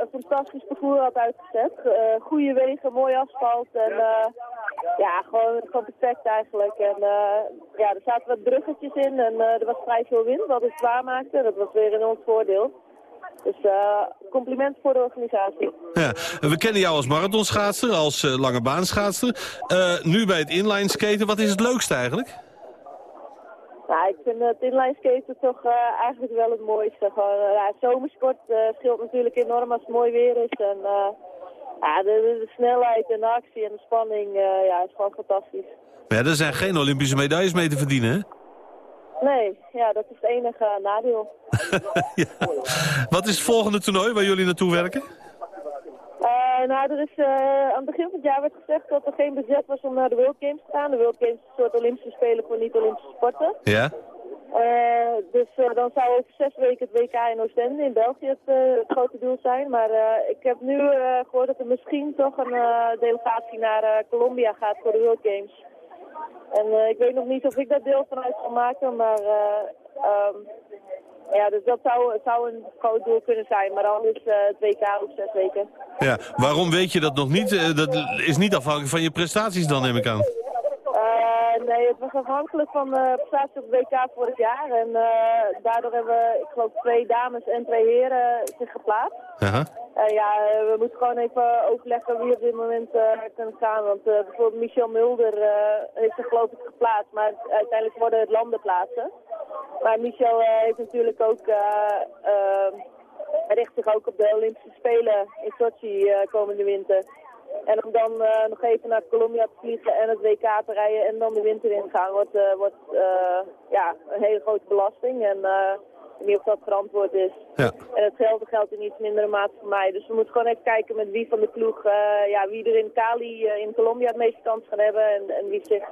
een fantastisch parcours had uitgezet. goede wegen, mooi asfalt en ja, gewoon, gewoon perfect eigenlijk. En eh, ja, er zaten wat bruggetjes in en eh, er was vrij veel wind, wat het zwaar maakte. Dat was weer in ons voordeel. Dus eh, compliment voor de organisatie. Ja. We kennen jou als marathonschaatser, als eh, lange baanschaatser. Eh, nu bij het inline skaten, wat is het leukste eigenlijk? Nou, ik vind het inline skaten toch eh, eigenlijk wel het mooiste. Gewoon, eh, ja, zomersport eh, scheelt natuurlijk enorm als het mooi weer is. En eh, ja, de, snelheid en de actie en de spanning eh, ja, is gewoon fantastisch. Maar ja, er zijn geen Olympische medailles mee te verdienen, hè? Nee, ja, dat is het enige nadeel. Wat is het volgende toernooi waar jullie naartoe werken? Eh, nou, er is, eh, aan het begin van het jaar werd gezegd dat er geen budget was om naar de World Games te gaan. De World Games is een soort Olympische Spelen voor niet-Olympische sporten. Ja? Eh, dus dan zou over zes weken het WK in Oostende in België het, het grote doel zijn. Maar ik heb nu eh, gehoord dat er misschien toch een delegatie naar Colombia gaat voor de World Games. En ik weet nog niet of ik daar deel van uit zal maken, maar eh, ehm, ja, dus dat zou, zou een groot doel kunnen zijn. Maar dan is eh, het WK zes weken. Ja, waarom weet je dat nog niet? Eh, Dat is niet afhankelijk van je prestaties dan, neem ik aan. Eh, nee, het was afhankelijk van de prestatie op het WK vorig jaar. En daardoor hebben, ik geloof, twee dames en twee heren zich geplaatst. Ja, we moeten gewoon even overleggen wie op dit moment kan gaan. Want bijvoorbeeld Michel Mulder heeft zich geloof ik geplaatst. Maar uiteindelijk worden het landen plaatsen. Maar Michel eh, heeft natuurlijk ook... eh, eh, richt zich ook op de Olympische Spelen in Sochi eh, komende winter. En om dan nog even naar Colombia te vliegen en het WK te rijden en dan de winter in te gaan, wordt, eh, wordt ja, een hele grote belasting. En ik weet niet of dat verantwoord is. Ja. En hetzelfde geldt in iets mindere mate voor mij. Dus we moeten gewoon even kijken met wie van de ploeg, ja, wie er in Cali, in Colombia het meeste kans gaan hebben. En, en wie zich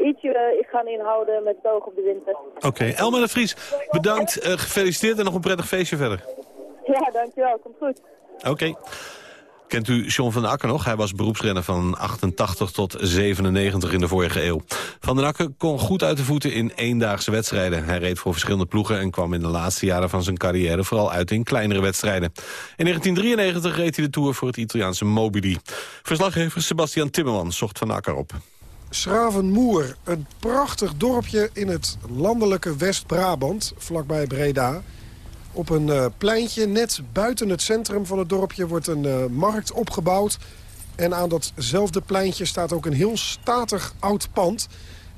ietsje eh, gaan inhouden met het oog op de winter. Oké, Elma de Vries, bedankt, eh, gefeliciteerd en nog een prettig feestje verder. Ja, dankjewel. Komt goed. Oké. Kent u John van den Akker nog? Hij was beroepsrenner van 88 tot 97 in de vorige eeuw. Van den Akker kon goed uit de voeten in eendaagse wedstrijden. Hij reed voor verschillende ploegen en kwam in de laatste jaren van zijn carrière vooral uit in kleinere wedstrijden. In 1993 reed hij de Tour voor het Italiaanse Mobili. Verslaggever Sebastian Timmerman zocht Van den Akker op. Schravenmoer, een prachtig dorpje in het landelijke West-Brabant, vlakbij Breda. Op een eh, pleintje net buiten het centrum van het dorpje wordt een eh, markt opgebouwd. En aan datzelfde pleintje staat ook een heel statig oud pand.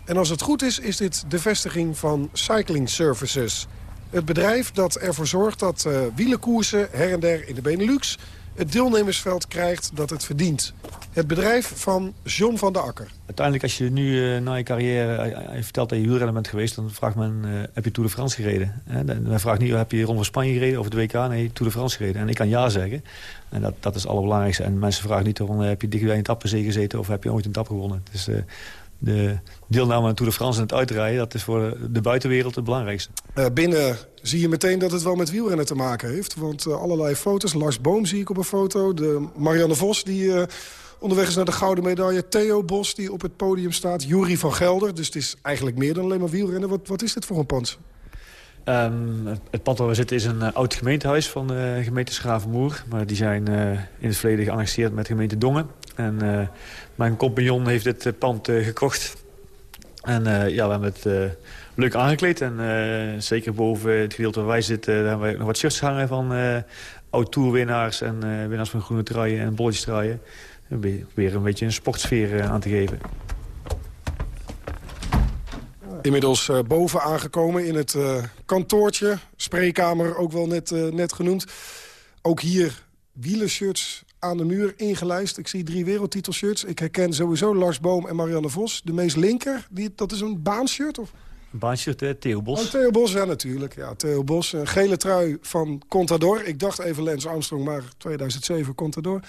En als het goed is, is dit de vestiging van Cycling Services. Het bedrijf dat ervoor zorgt dat eh wielenkoersen her en der in de Benelux... het deelnemersveld krijgt dat het verdient. Het bedrijf van John van der Akker. Uiteindelijk, als je nu eh, na je carrière eh, je vertelt dat je wielrenner bent geweest... dan vraagt men, heb je Tour de France gereden? Hè? Men vraagt niet, heb je Ronde van Spanje gereden of het WK? Nee, Tour de France gereden. En ik kan ja zeggen. En dat, dat is het allerbelangrijkste. En mensen vragen niet, heb je dicht bij een tappenzee gezeten... of heb je ooit een tap gewonnen? Dus de deelname aan Tour de France en het uitrijden... dat is voor de buitenwereld het belangrijkste. Eh, binnen zie je meteen dat het wel met wielrennen te maken heeft. Want eh, allerlei foto's. Lars Boom zie ik op een foto. De Marianne Vos die eh, onderweg is naar de gouden medaille. Theo Bos die op het podium staat. Jury van Gelder. Dus het is eigenlijk meer dan alleen maar wielrennen. Wat, wat is dit voor een pand? Ehm, het- het pand waar we zitten is een oud gemeentehuis van de gemeente Schravenmoer. Maar die zijn eh, in het verleden geannexeerd met de gemeente Dongen. En eh, mijn compagnon heeft dit eh, pand eh, gekocht. En ja, we hebben het leuk aangekleed. En zeker boven het gedeelte waar wij zitten... daar hebben we nog wat shirts hangen van oud-tourwinnaars... en winnaars van groene truien en bolletjes truien. En weer- een beetje een sportsfeer aan te geven. Inmiddels eh, boven aangekomen in het kantoortje. Spreekkamer ook wel net, net genoemd. Ook hier wielershirts aan de muur ingelijst. Ik zie drie wereldtitelshirts. Ik herken sowieso Lars Boom en Marianne Vos. De meest linker, die, dat is een baanshirt? Of? Een baanshirt, Theo Bos. Oh, Theo Bos, ja natuurlijk. Ja, Theo Bos, een gele trui van Contador. Ik dacht even Lance Armstrong, maar 2007 Contador.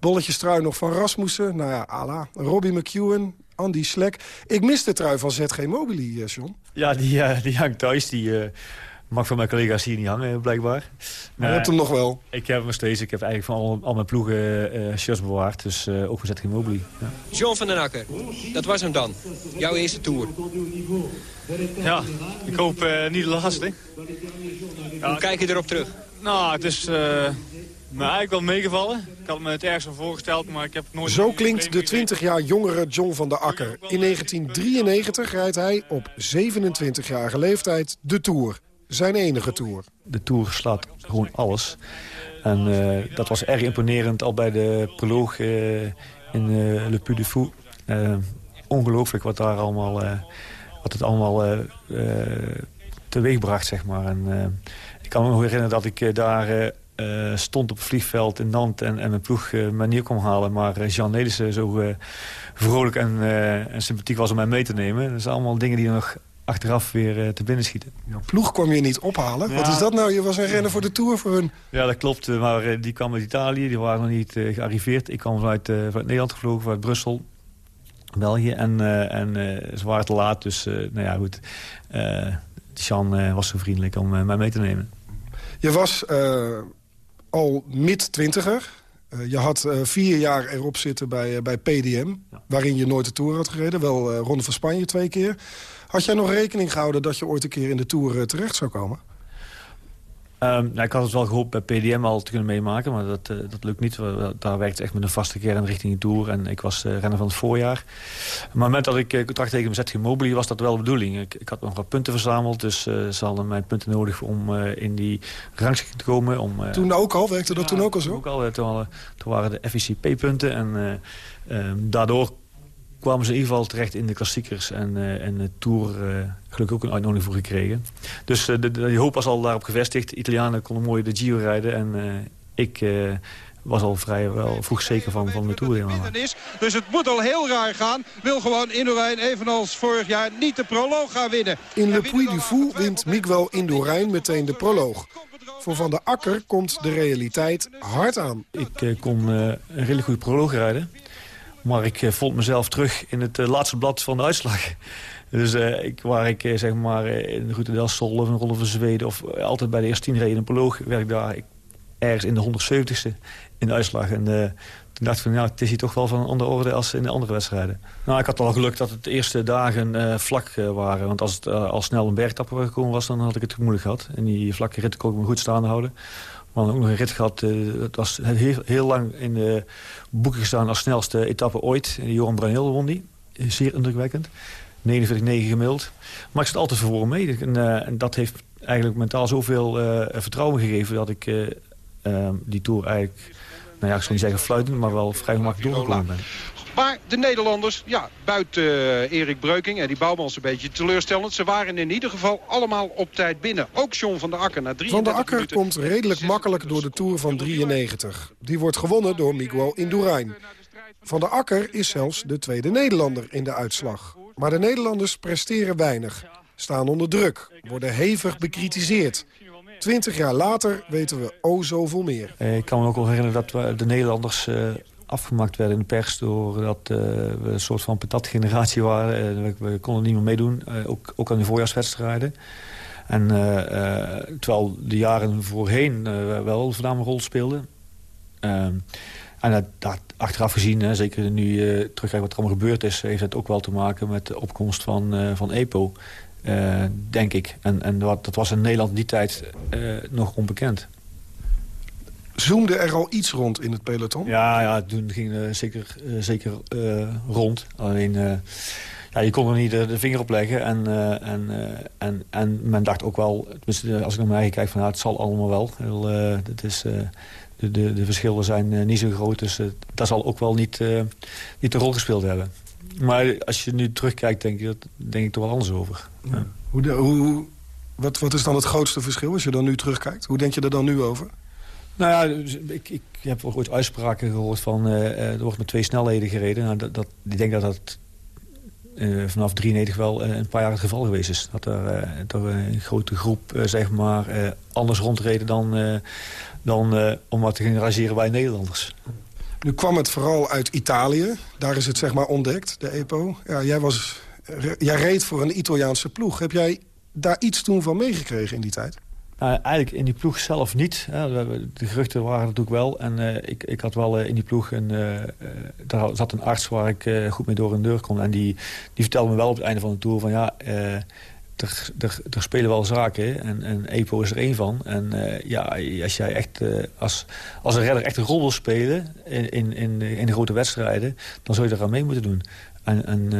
Bolletjes trui nog van Rasmussen. Nou ja, ala. Robbie McEwen, Andy Slek. Ik mis de trui van ZG Mobili, eh, John. Ja, die, eh, die hangt thuis. Die eh, mag van mijn collega's hier niet hangen, blijkbaar. Maar je hebt hem nog wel. Ik heb hem nog steeds. Ik heb eigenlijk van al, al mijn ploegen eh shirts bewaard. Dus eh ook gezet geen Mobili. Ja. John van den Akker, dat was hem dan. Jouw eerste tour. Ja, ik hoop eh, niet de laatste. Hoe kijk je erop terug? Nou, het is eh me eigenlijk wel meegevallen. Ik had me het ergens voorgesteld, maar ik heb het nooit... Zo klinkt de 20 jaar jongere John van der Akker. In 1993 rijdt hij op 27-jarige leeftijd de Tour. Zijn enige Tour. De Tour slaat gewoon alles. En eh, dat was erg imponerend al bij de proloog eh, in eh, Le Puy de Fou. Ongelooflijk wat, daar allemaal, wat het allemaal teweegbracht, zeg maar. En, ik kan me nog herinneren dat ik daar stond op het vliegveld in Nantes... en, en mijn ploeg me neer kwam halen. Maar Jean Nelissen zo vrolijk en, en sympathiek was om mij mee te nemen. Dat zijn allemaal dingen die nog achteraf weer eh, te binnen schieten. Ploeg kwam je niet ophalen. Wat is dat nou? Je was een renner voor de Tour voor hun. Ja, dat klopt. eh, Maar eh, die kwam uit Italië. Die waren nog niet gearriveerd. Ik kwam vanuit, vanuit Nederland gevlogen, vanuit Brussel. België. En, en ze waren te laat. Dus, nou ja, goed. Eh, was zo vriendelijk om mij mee te nemen. Je was al mid-twintiger. Eh, je had vier jaar erop zitten bij, bij PDM. Waarin je nooit de Tour had gereden. Wel Ronde van Spanje twee keer. Had jij nog rekening gehouden dat je ooit een keer in de Tour eh, terecht zou komen? Ehm, nou, ik had het wel gehoopt bij PDM al te kunnen meemaken, maar dat, eh, dat lukt niet. We- Daar werkte echt met een vaste kern richting de Tour. En ik was eh, renner van het voorjaar. Op het moment dat ik eh, contract tegen ZG Mobili was dat wel de bedoeling. Ik, ik had nog wat punten verzameld, dus ze hadden mijn punten nodig om in die rangschikking te komen. Om, Toen ook al? Werkte dat toen ook al zo? ook al. Toen, toen waren de FICP-punten en eh, ehm, daardoor kwamen ze in ieder geval terecht in de klassiekers. En, eh, en de Tour eh, gelukkig ook een uitnodiging voor gekregen. Dus eh, de, de, die hoop was al daarop gevestigd. De Italianen konden mooi de Giro rijden. En eh, ik eh, was al vrij wel vroeg zeker van, van de Tour. helemaal. is. Dus het moet al heel raar gaan. Wil gewoon Indurain, evenals vorig jaar, niet de proloog gaan winnen. In Le Puy du Fou wint Miguel Indurain meteen de proloog. Voor Van der Akker komt de realiteit hard aan. Ik kon eh, een redelijk goede proloog rijden. Maar ik eh, vond mezelf terug in het eh, laatste blad van de uitslag. Dus eh, ik, waar ik zeg maar in Route del Sol of in Ronde van Zweden... of altijd bij de eerste tien reden in een proloog... werd ik daar ergens in de 170ste in de uitslag. En toen dacht ik van, ja, het is hier toch wel van een andere orde... als in de andere wedstrijden. Nou, ik had al geluk dat het de eerste dagen vlak waren. Want als het al snel een bergtapper gekomen was... dan had ik het moeilijk gehad. En die vlakke ritten kon ik me goed staande houden. Ook nog een rit gehad. eh, het was heel, heel lang in de boeken gestaan als snelste etappe ooit. En Johan Bruineel won die. Zeer indrukwekkend. 49-9 gemiddeld. Maar ik zat altijd voor mee. En, eh, en dat heeft eigenlijk mentaal zoveel eh, vertrouwen gegeven... dat ik eh, eh, die Tour eigenlijk, nou ja, ik zal niet zeggen fluitend... maar wel vrij gemakkelijk doorgekomen ben. Maar de Nederlanders, ja, buiten eh, Erik Breuking en die Bouwmans een beetje teleurstellend. Ze waren in ieder geval allemaal op tijd binnen. Ook John van der Akker na 33 Van der Akker minuten. komt redelijk makkelijk door de Tour van 93. Die wordt gewonnen door Miguel Indurain. Van der Akker is zelfs de tweede Nederlander in de uitslag. Maar de Nederlanders presteren weinig. Staan onder druk, worden hevig bekritiseerd. Twintig jaar later weten we o zoveel meer. Eh, ik kan me ook wel herinneren dat we de Nederlanders eh, afgemaakt werden in de pers... doordat eh, we een soort van patatgeneratie waren. Eh, we, we konden niet meer meedoen, eh, ook, ook aan de voorjaarswedstrijden. En terwijl de jaren voorheen eh, wel een rol speelden. Ehm, en dat, achteraf gezien, zeker nu je terugkijkt wat er allemaal gebeurd is... heeft het ook wel te maken met de opkomst van, van EPO, denk ik. En, en wat, dat was in Nederland die tijd nog onbekend. Zoomde er al iets rond in het peloton? Ja, ja toen ging het zeker, eh, zeker eh, rond. Alleen, eh, ja, je kon er niet de, de vinger op leggen. En, en, en, en men dacht ook wel, als ik naar mij eigen kijk, van, ja, het zal allemaal wel. Heel, het is, de, de, de verschillen zijn niet zo groot, dus dat zal ook wel niet, niet de rol gespeeld hebben. Maar als je nu terugkijkt, denk, je, dat, denk ik toch wel anders over. Ja. Hoe de, hoe, wat, wat is dan het grootste verschil als je dan nu terugkijkt? Hoe denk je er dan nu over? Nou ja, dus ik, ik heb ook ooit uitspraken gehoord van... eh, eh, er wordt met twee snelheden gereden. Nou, dat, ik denk dat dat eh, vanaf 93 wel een paar jaar het geval geweest is. Dat er, een grote groep zeg maar, anders rondreden dan, dan om wat te generaliseren bij Nederlanders. Nu kwam het vooral uit Italië. Daar is het zeg maar ontdekt, de EPO. Ja, jij, was, jij reed voor een Italiaanse ploeg. Heb jij daar iets toen van meegekregen in die tijd? Nou, eigenlijk in die ploeg zelf niet. De geruchten waren natuurlijk wel. En eh, ik, ik had wel eh, in die ploeg... Een, eh, eh, daar zat een arts waar ik goed mee door een deur kon. En die, die vertelde me wel op het einde van de Tour van... ja, er, er, spelen wel zaken en, en EPO is er één van. En ja, als jij echt als, als een redder echt een rol wil spelen in, in, in, de- grote wedstrijden, dan zou je eraan mee moeten doen. En, en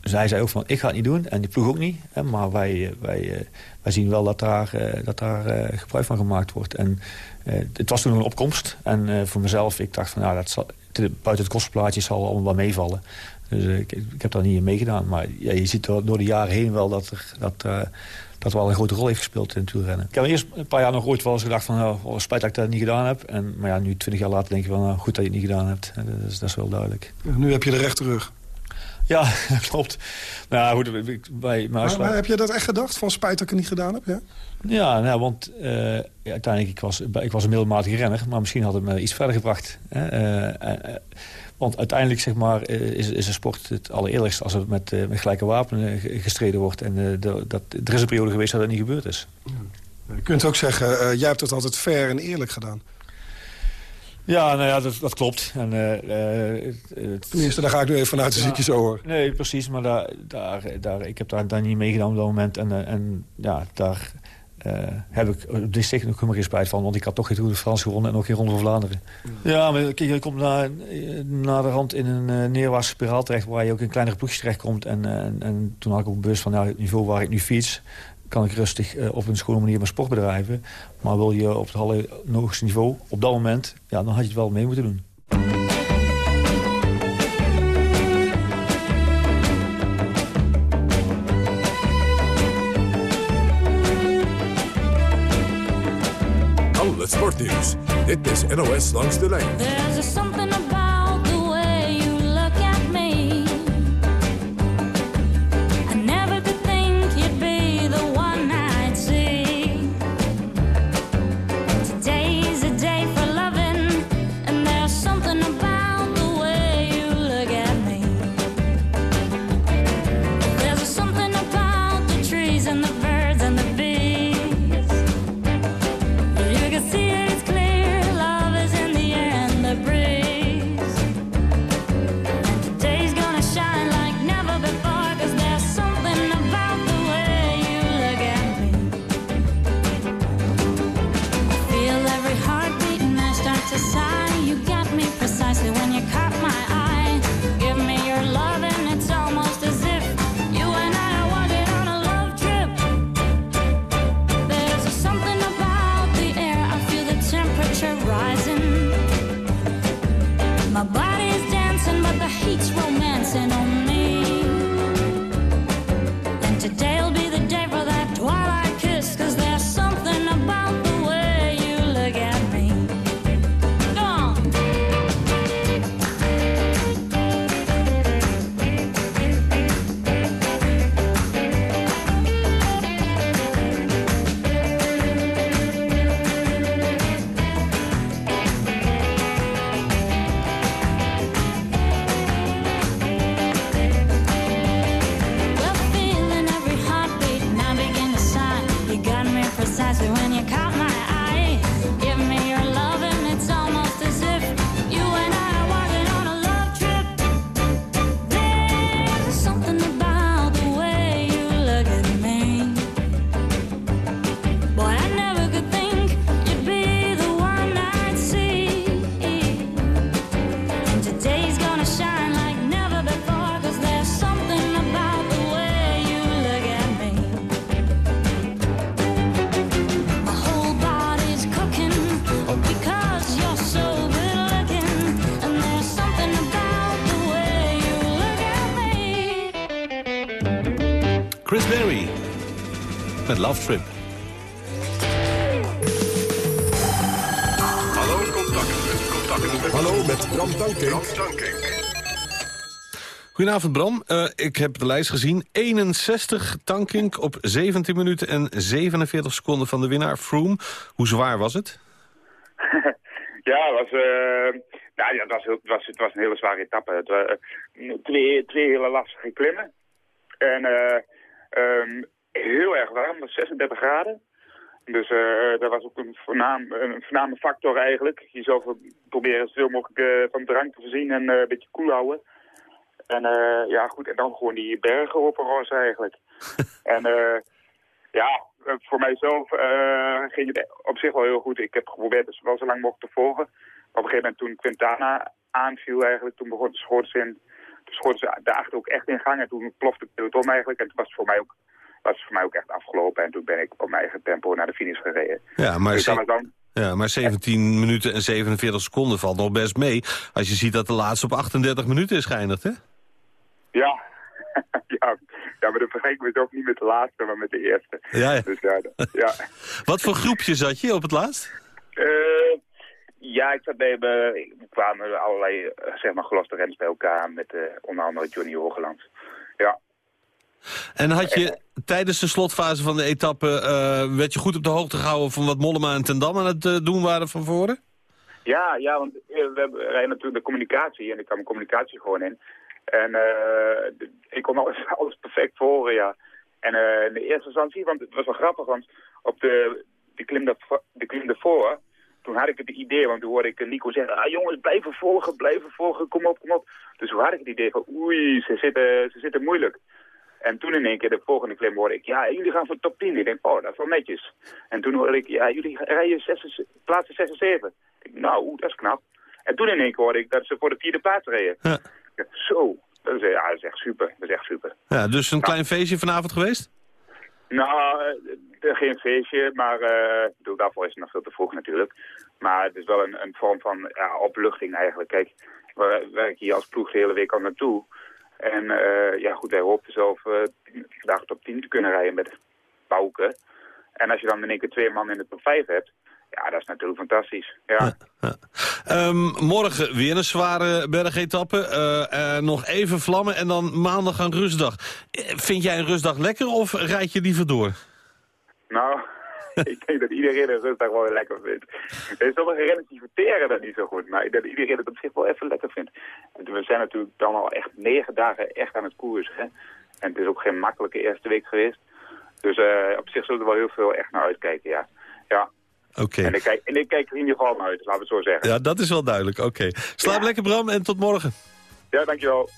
zij zei ook van, ik ga het niet doen en die ploeg ook niet. Hè, maar wij, wij, wij zien wel dat daar, eh, dat daar eh, gebruik van gemaakt wordt. En eh, het was toen een opkomst. En voor mezelf, ik dacht van, nou, dat zal, te- buiten het kostenplaatje zal allemaal wel meevallen. Dus ik, ik heb daar niet in meegedaan. Maar ja, je ziet door, de jaren heen wel dat, er, dat, dat wel een grote rol heeft gespeeld in het wielrennen. Ik heb eerst een paar jaar nog ooit wel eens gedacht van... Oh, spijt dat ik dat niet gedaan heb. En, maar ja, nu twintig jaar later denk je wel... Nou, goed dat je het niet gedaan hebt. Dat is, dat is wel duidelijk. Nu heb je de rechte Ja, klopt. Nou goed, ik- bij mijn Maar, maar heb je dat echt gedacht? Van spijt dat ik het niet gedaan heb? Ja? Ja, nou, want eh, ja, uiteindelijk, ik was, ik was een middelmatige renner... maar misschien had het me iets verder gebracht. Hè? Eh, eh, want uiteindelijk zeg maar, is, is een sport het allereerlijkst... als het met, met gelijke wapenen ge- gestreden wordt. En eh, de- dat, er is een periode geweest dat dat niet gebeurd is. Je kunt ook zeggen, eh, jij hebt het altijd fair en eerlijk gedaan. Ja, nou ja, dat, dat klopt. En, het- het- Tenminste, daar ga ik nu even vanuit, zie je zo hoor. Nee, precies. Maar daar, daar, daar, ik heb daar, daar niet meegedaan op dat moment. En, eh, en ja, daar heb ik op dit sticht nog helemaal geen spijt van. Want ik had toch geen Tour de France gewonnen en ook geen Ronde van Vlaanderen. Ja, maar kijk, je komt naar, naar de rand in een neerwaartse spiraal terecht... waar je ook in kleinere ploegjes terechtkomt. En, en, en toen had ik ook bewust van nou, het niveau waar ik nu fiets... kan ik rustig eh, op een schone manier mijn sport bedrijven. Maar wil je op het allerhoogste niveau op dat moment... Ja, dan had je het wel mee moeten doen. Alle sportnieuws. Dit is NOS langs de lijn. Love Trip. Hallo, contact. contact. Hallo, met Bram Tankink. Goedenavond Bram, Eh, ik heb de lijst gezien. 61 tankink op 17 minuten en 47 seconden van de winnaar Froome. Hoe zwaar was het? Ja, het was, eh, nou, ja, het, was, heel- het, was, het was een hele zware etappe. Het, eh, twee, twee hele lastige klimmen. En eh, ehm, heel erg warm, het was 36 graden. Dus eh, dat was ook een, voornaam, een voorname factor eigenlijk. Je zou proberen zoveel mogelijk eh, van drank te voorzien en een beetje koel houden. En ja, goed, en dan gewoon die bergen op een ros eigenlijk. en ja, voor mijzelf ging het op zich wel heel goed. Ik heb geprobeerd dus wel zo lang mogelijk te volgen. Maar op een gegeven moment toen Quintana aanviel eigenlijk, toen begon de schoortsin, de schoortsin daarachter ook echt in gang. En toen plofte het peloton eigenlijk. En toen was het voor mij ook, was het voor mij ook echt afgelopen. En toen ben ik op mijn eigen tempo naar de finish gereden. Ja, maar, Dus dan, ja, maar 17 minuten en 47 seconden valt nog best mee... als je ziet dat de laatste op 38 minuten is geëindigd, hè? ja, ja, ja, maar dan vergeet ik mezelf niet met de laatste, maar met de eerste. Ja, ja. Dus ja. Wat voor groepje zat je op het laatst? Eh, ja, ik zat bij, er kwamen allerlei, eh, zeg maar, geloste renners bij elkaar met eh, onder andere Johnny Hogeland. En had je tijdens de slotfase van de etappe... eh, werd je goed op de hoogte gehouden van wat Mollema en Ten Dam aan het eh, doen waren van voren? Ja, ja, want eh, we rijden natuurlijk de communicatie en ik mijn communicatie gewoon in. En ik kon alles, alles perfect volgen, ja. En in de eerste instantie, want het was wel grappig, want op de, de, klim, daarvo- de klim daarvoor, toen had ik het idee, want toen hoorde ik Nico zeggen, ah jongens, blijven volgen, blijven volgen, kom op, kom op. Dus toen had ik het idee van, oei, ze zitten, ze zitten moeilijk. En toen in één keer de volgende klim hoorde ik, ja, jullie gaan voor top 10. Ik denk, oh, dat is wel netjes. En toen hoorde ik, ja, jullie rijden zes, plaatsen 6 en 7. Ik denk, nou, dat is knap. En toen in één keer hoorde ik dat ze voor de vierde plaats reden. Ja. Zo, dat is, ja, dat is echt super. Dat is echt super. Ja, dus een klein feestje vanavond geweest? Nou, eh, er geen feestje, maar eh, bedoel, daarvoor is het nog veel te vroeg natuurlijk. Maar het is wel een, een vorm van ja, opluchting eigenlijk. Kijk, we werken hier als ploeg de hele week al naartoe. En eh, ja, goed, wij hoopten zelf eh, vandaag top 10 te kunnen rijden met Bouke. En als je dan in één keer twee man in de top 5 hebt, ja, dat is natuurlijk fantastisch. Ja. Ehm, morgen weer een zware bergetappe. Eh, nog even vlammen en dan maandag een rustdag. Vind jij een rustdag lekker of rijd je liever door? Ik denk dat iedereen een rustdag wel lekker vindt. Zijn sommige renners die verteren dat niet zo goed, maar ik denk dat iedereen het op zich wel even lekker vindt. We zijn natuurlijk dan al echt negen dagen echt aan het koersen. Hè? En het is ook geen makkelijke eerste week geweest. Dus eh, op zich zullen we er wel heel veel echt naar uitkijken, ja. Ja. Oké. En ik kijk, en ik kijk er in ieder geval naar uit, laten we het zo zeggen. Ja, dat is wel duidelijk. Oké. Slaap lekker Bram en tot morgen. Ja, dankjewel.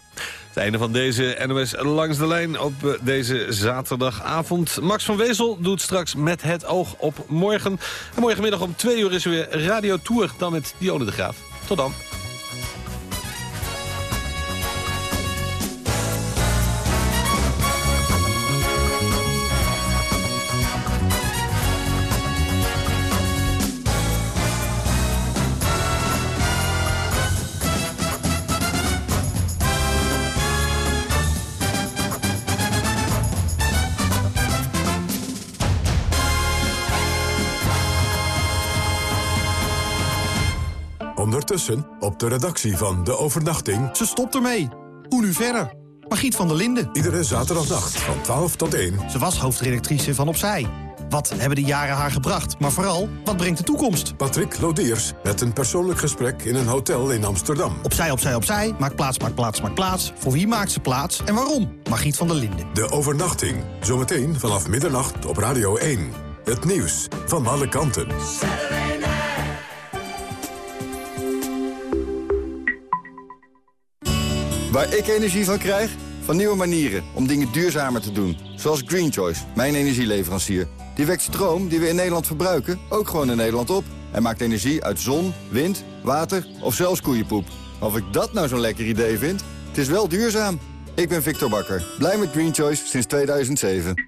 Het einde van deze NOS Langs de Lijn op eh, deze zaterdagavond. Max van Wezel doet straks met het oog op morgen. En morgenmiddag om twee uur is er weer Radio Tour. Dan met Dione de Graaf. Tot dan. Op de redactie van De Overnachting. Ze stopt ermee. Hoe nu verder? Margriet van der Linden. Iedere zaterdagnacht van 12 tot 1. Ze was hoofdredactrice van Opzij. Wat hebben de jaren haar gebracht? Maar vooral, wat brengt de toekomst? Patrick Lodiers met een persoonlijk gesprek in een hotel in Amsterdam. Opzij, opzij, opzij. Maak plaats, maak plaats, maak plaats. Voor wie maakt ze plaats en waarom? Margriet van der Linden. De Overnachting. Zometeen vanaf middernacht op Radio 1. Het nieuws van alle kanten. Waar ik energie van krijg? Van nieuwe manieren om dingen duurzamer te doen. Zoals Green Choice, mijn energieleverancier. Die wekt stroom die we in Nederland verbruiken ook gewoon in Nederland op. En maakt energie uit zon, wind, water of zelfs koeienpoep. Of ik dat nou zo'n lekker idee vind? Het is wel duurzaam. Ik ben Victor Bakker, blij met Green Choice sinds 2007.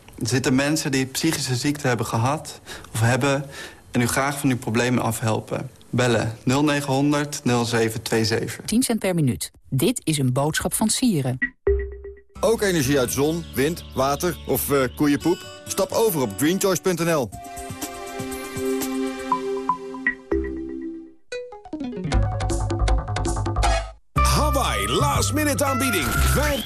Er zitten mensen die psychische ziekte hebben gehad of hebben... en u graag van uw problemen afhelpen. Bellen 0900 0727. 10 cent per minuut. Dit is een boodschap van Sieren. Ook energie uit zon, wind, water of eh, koeienpoep? Stap over op greenchoice.nl. Hawaii, last minute aanbieding. Vijf...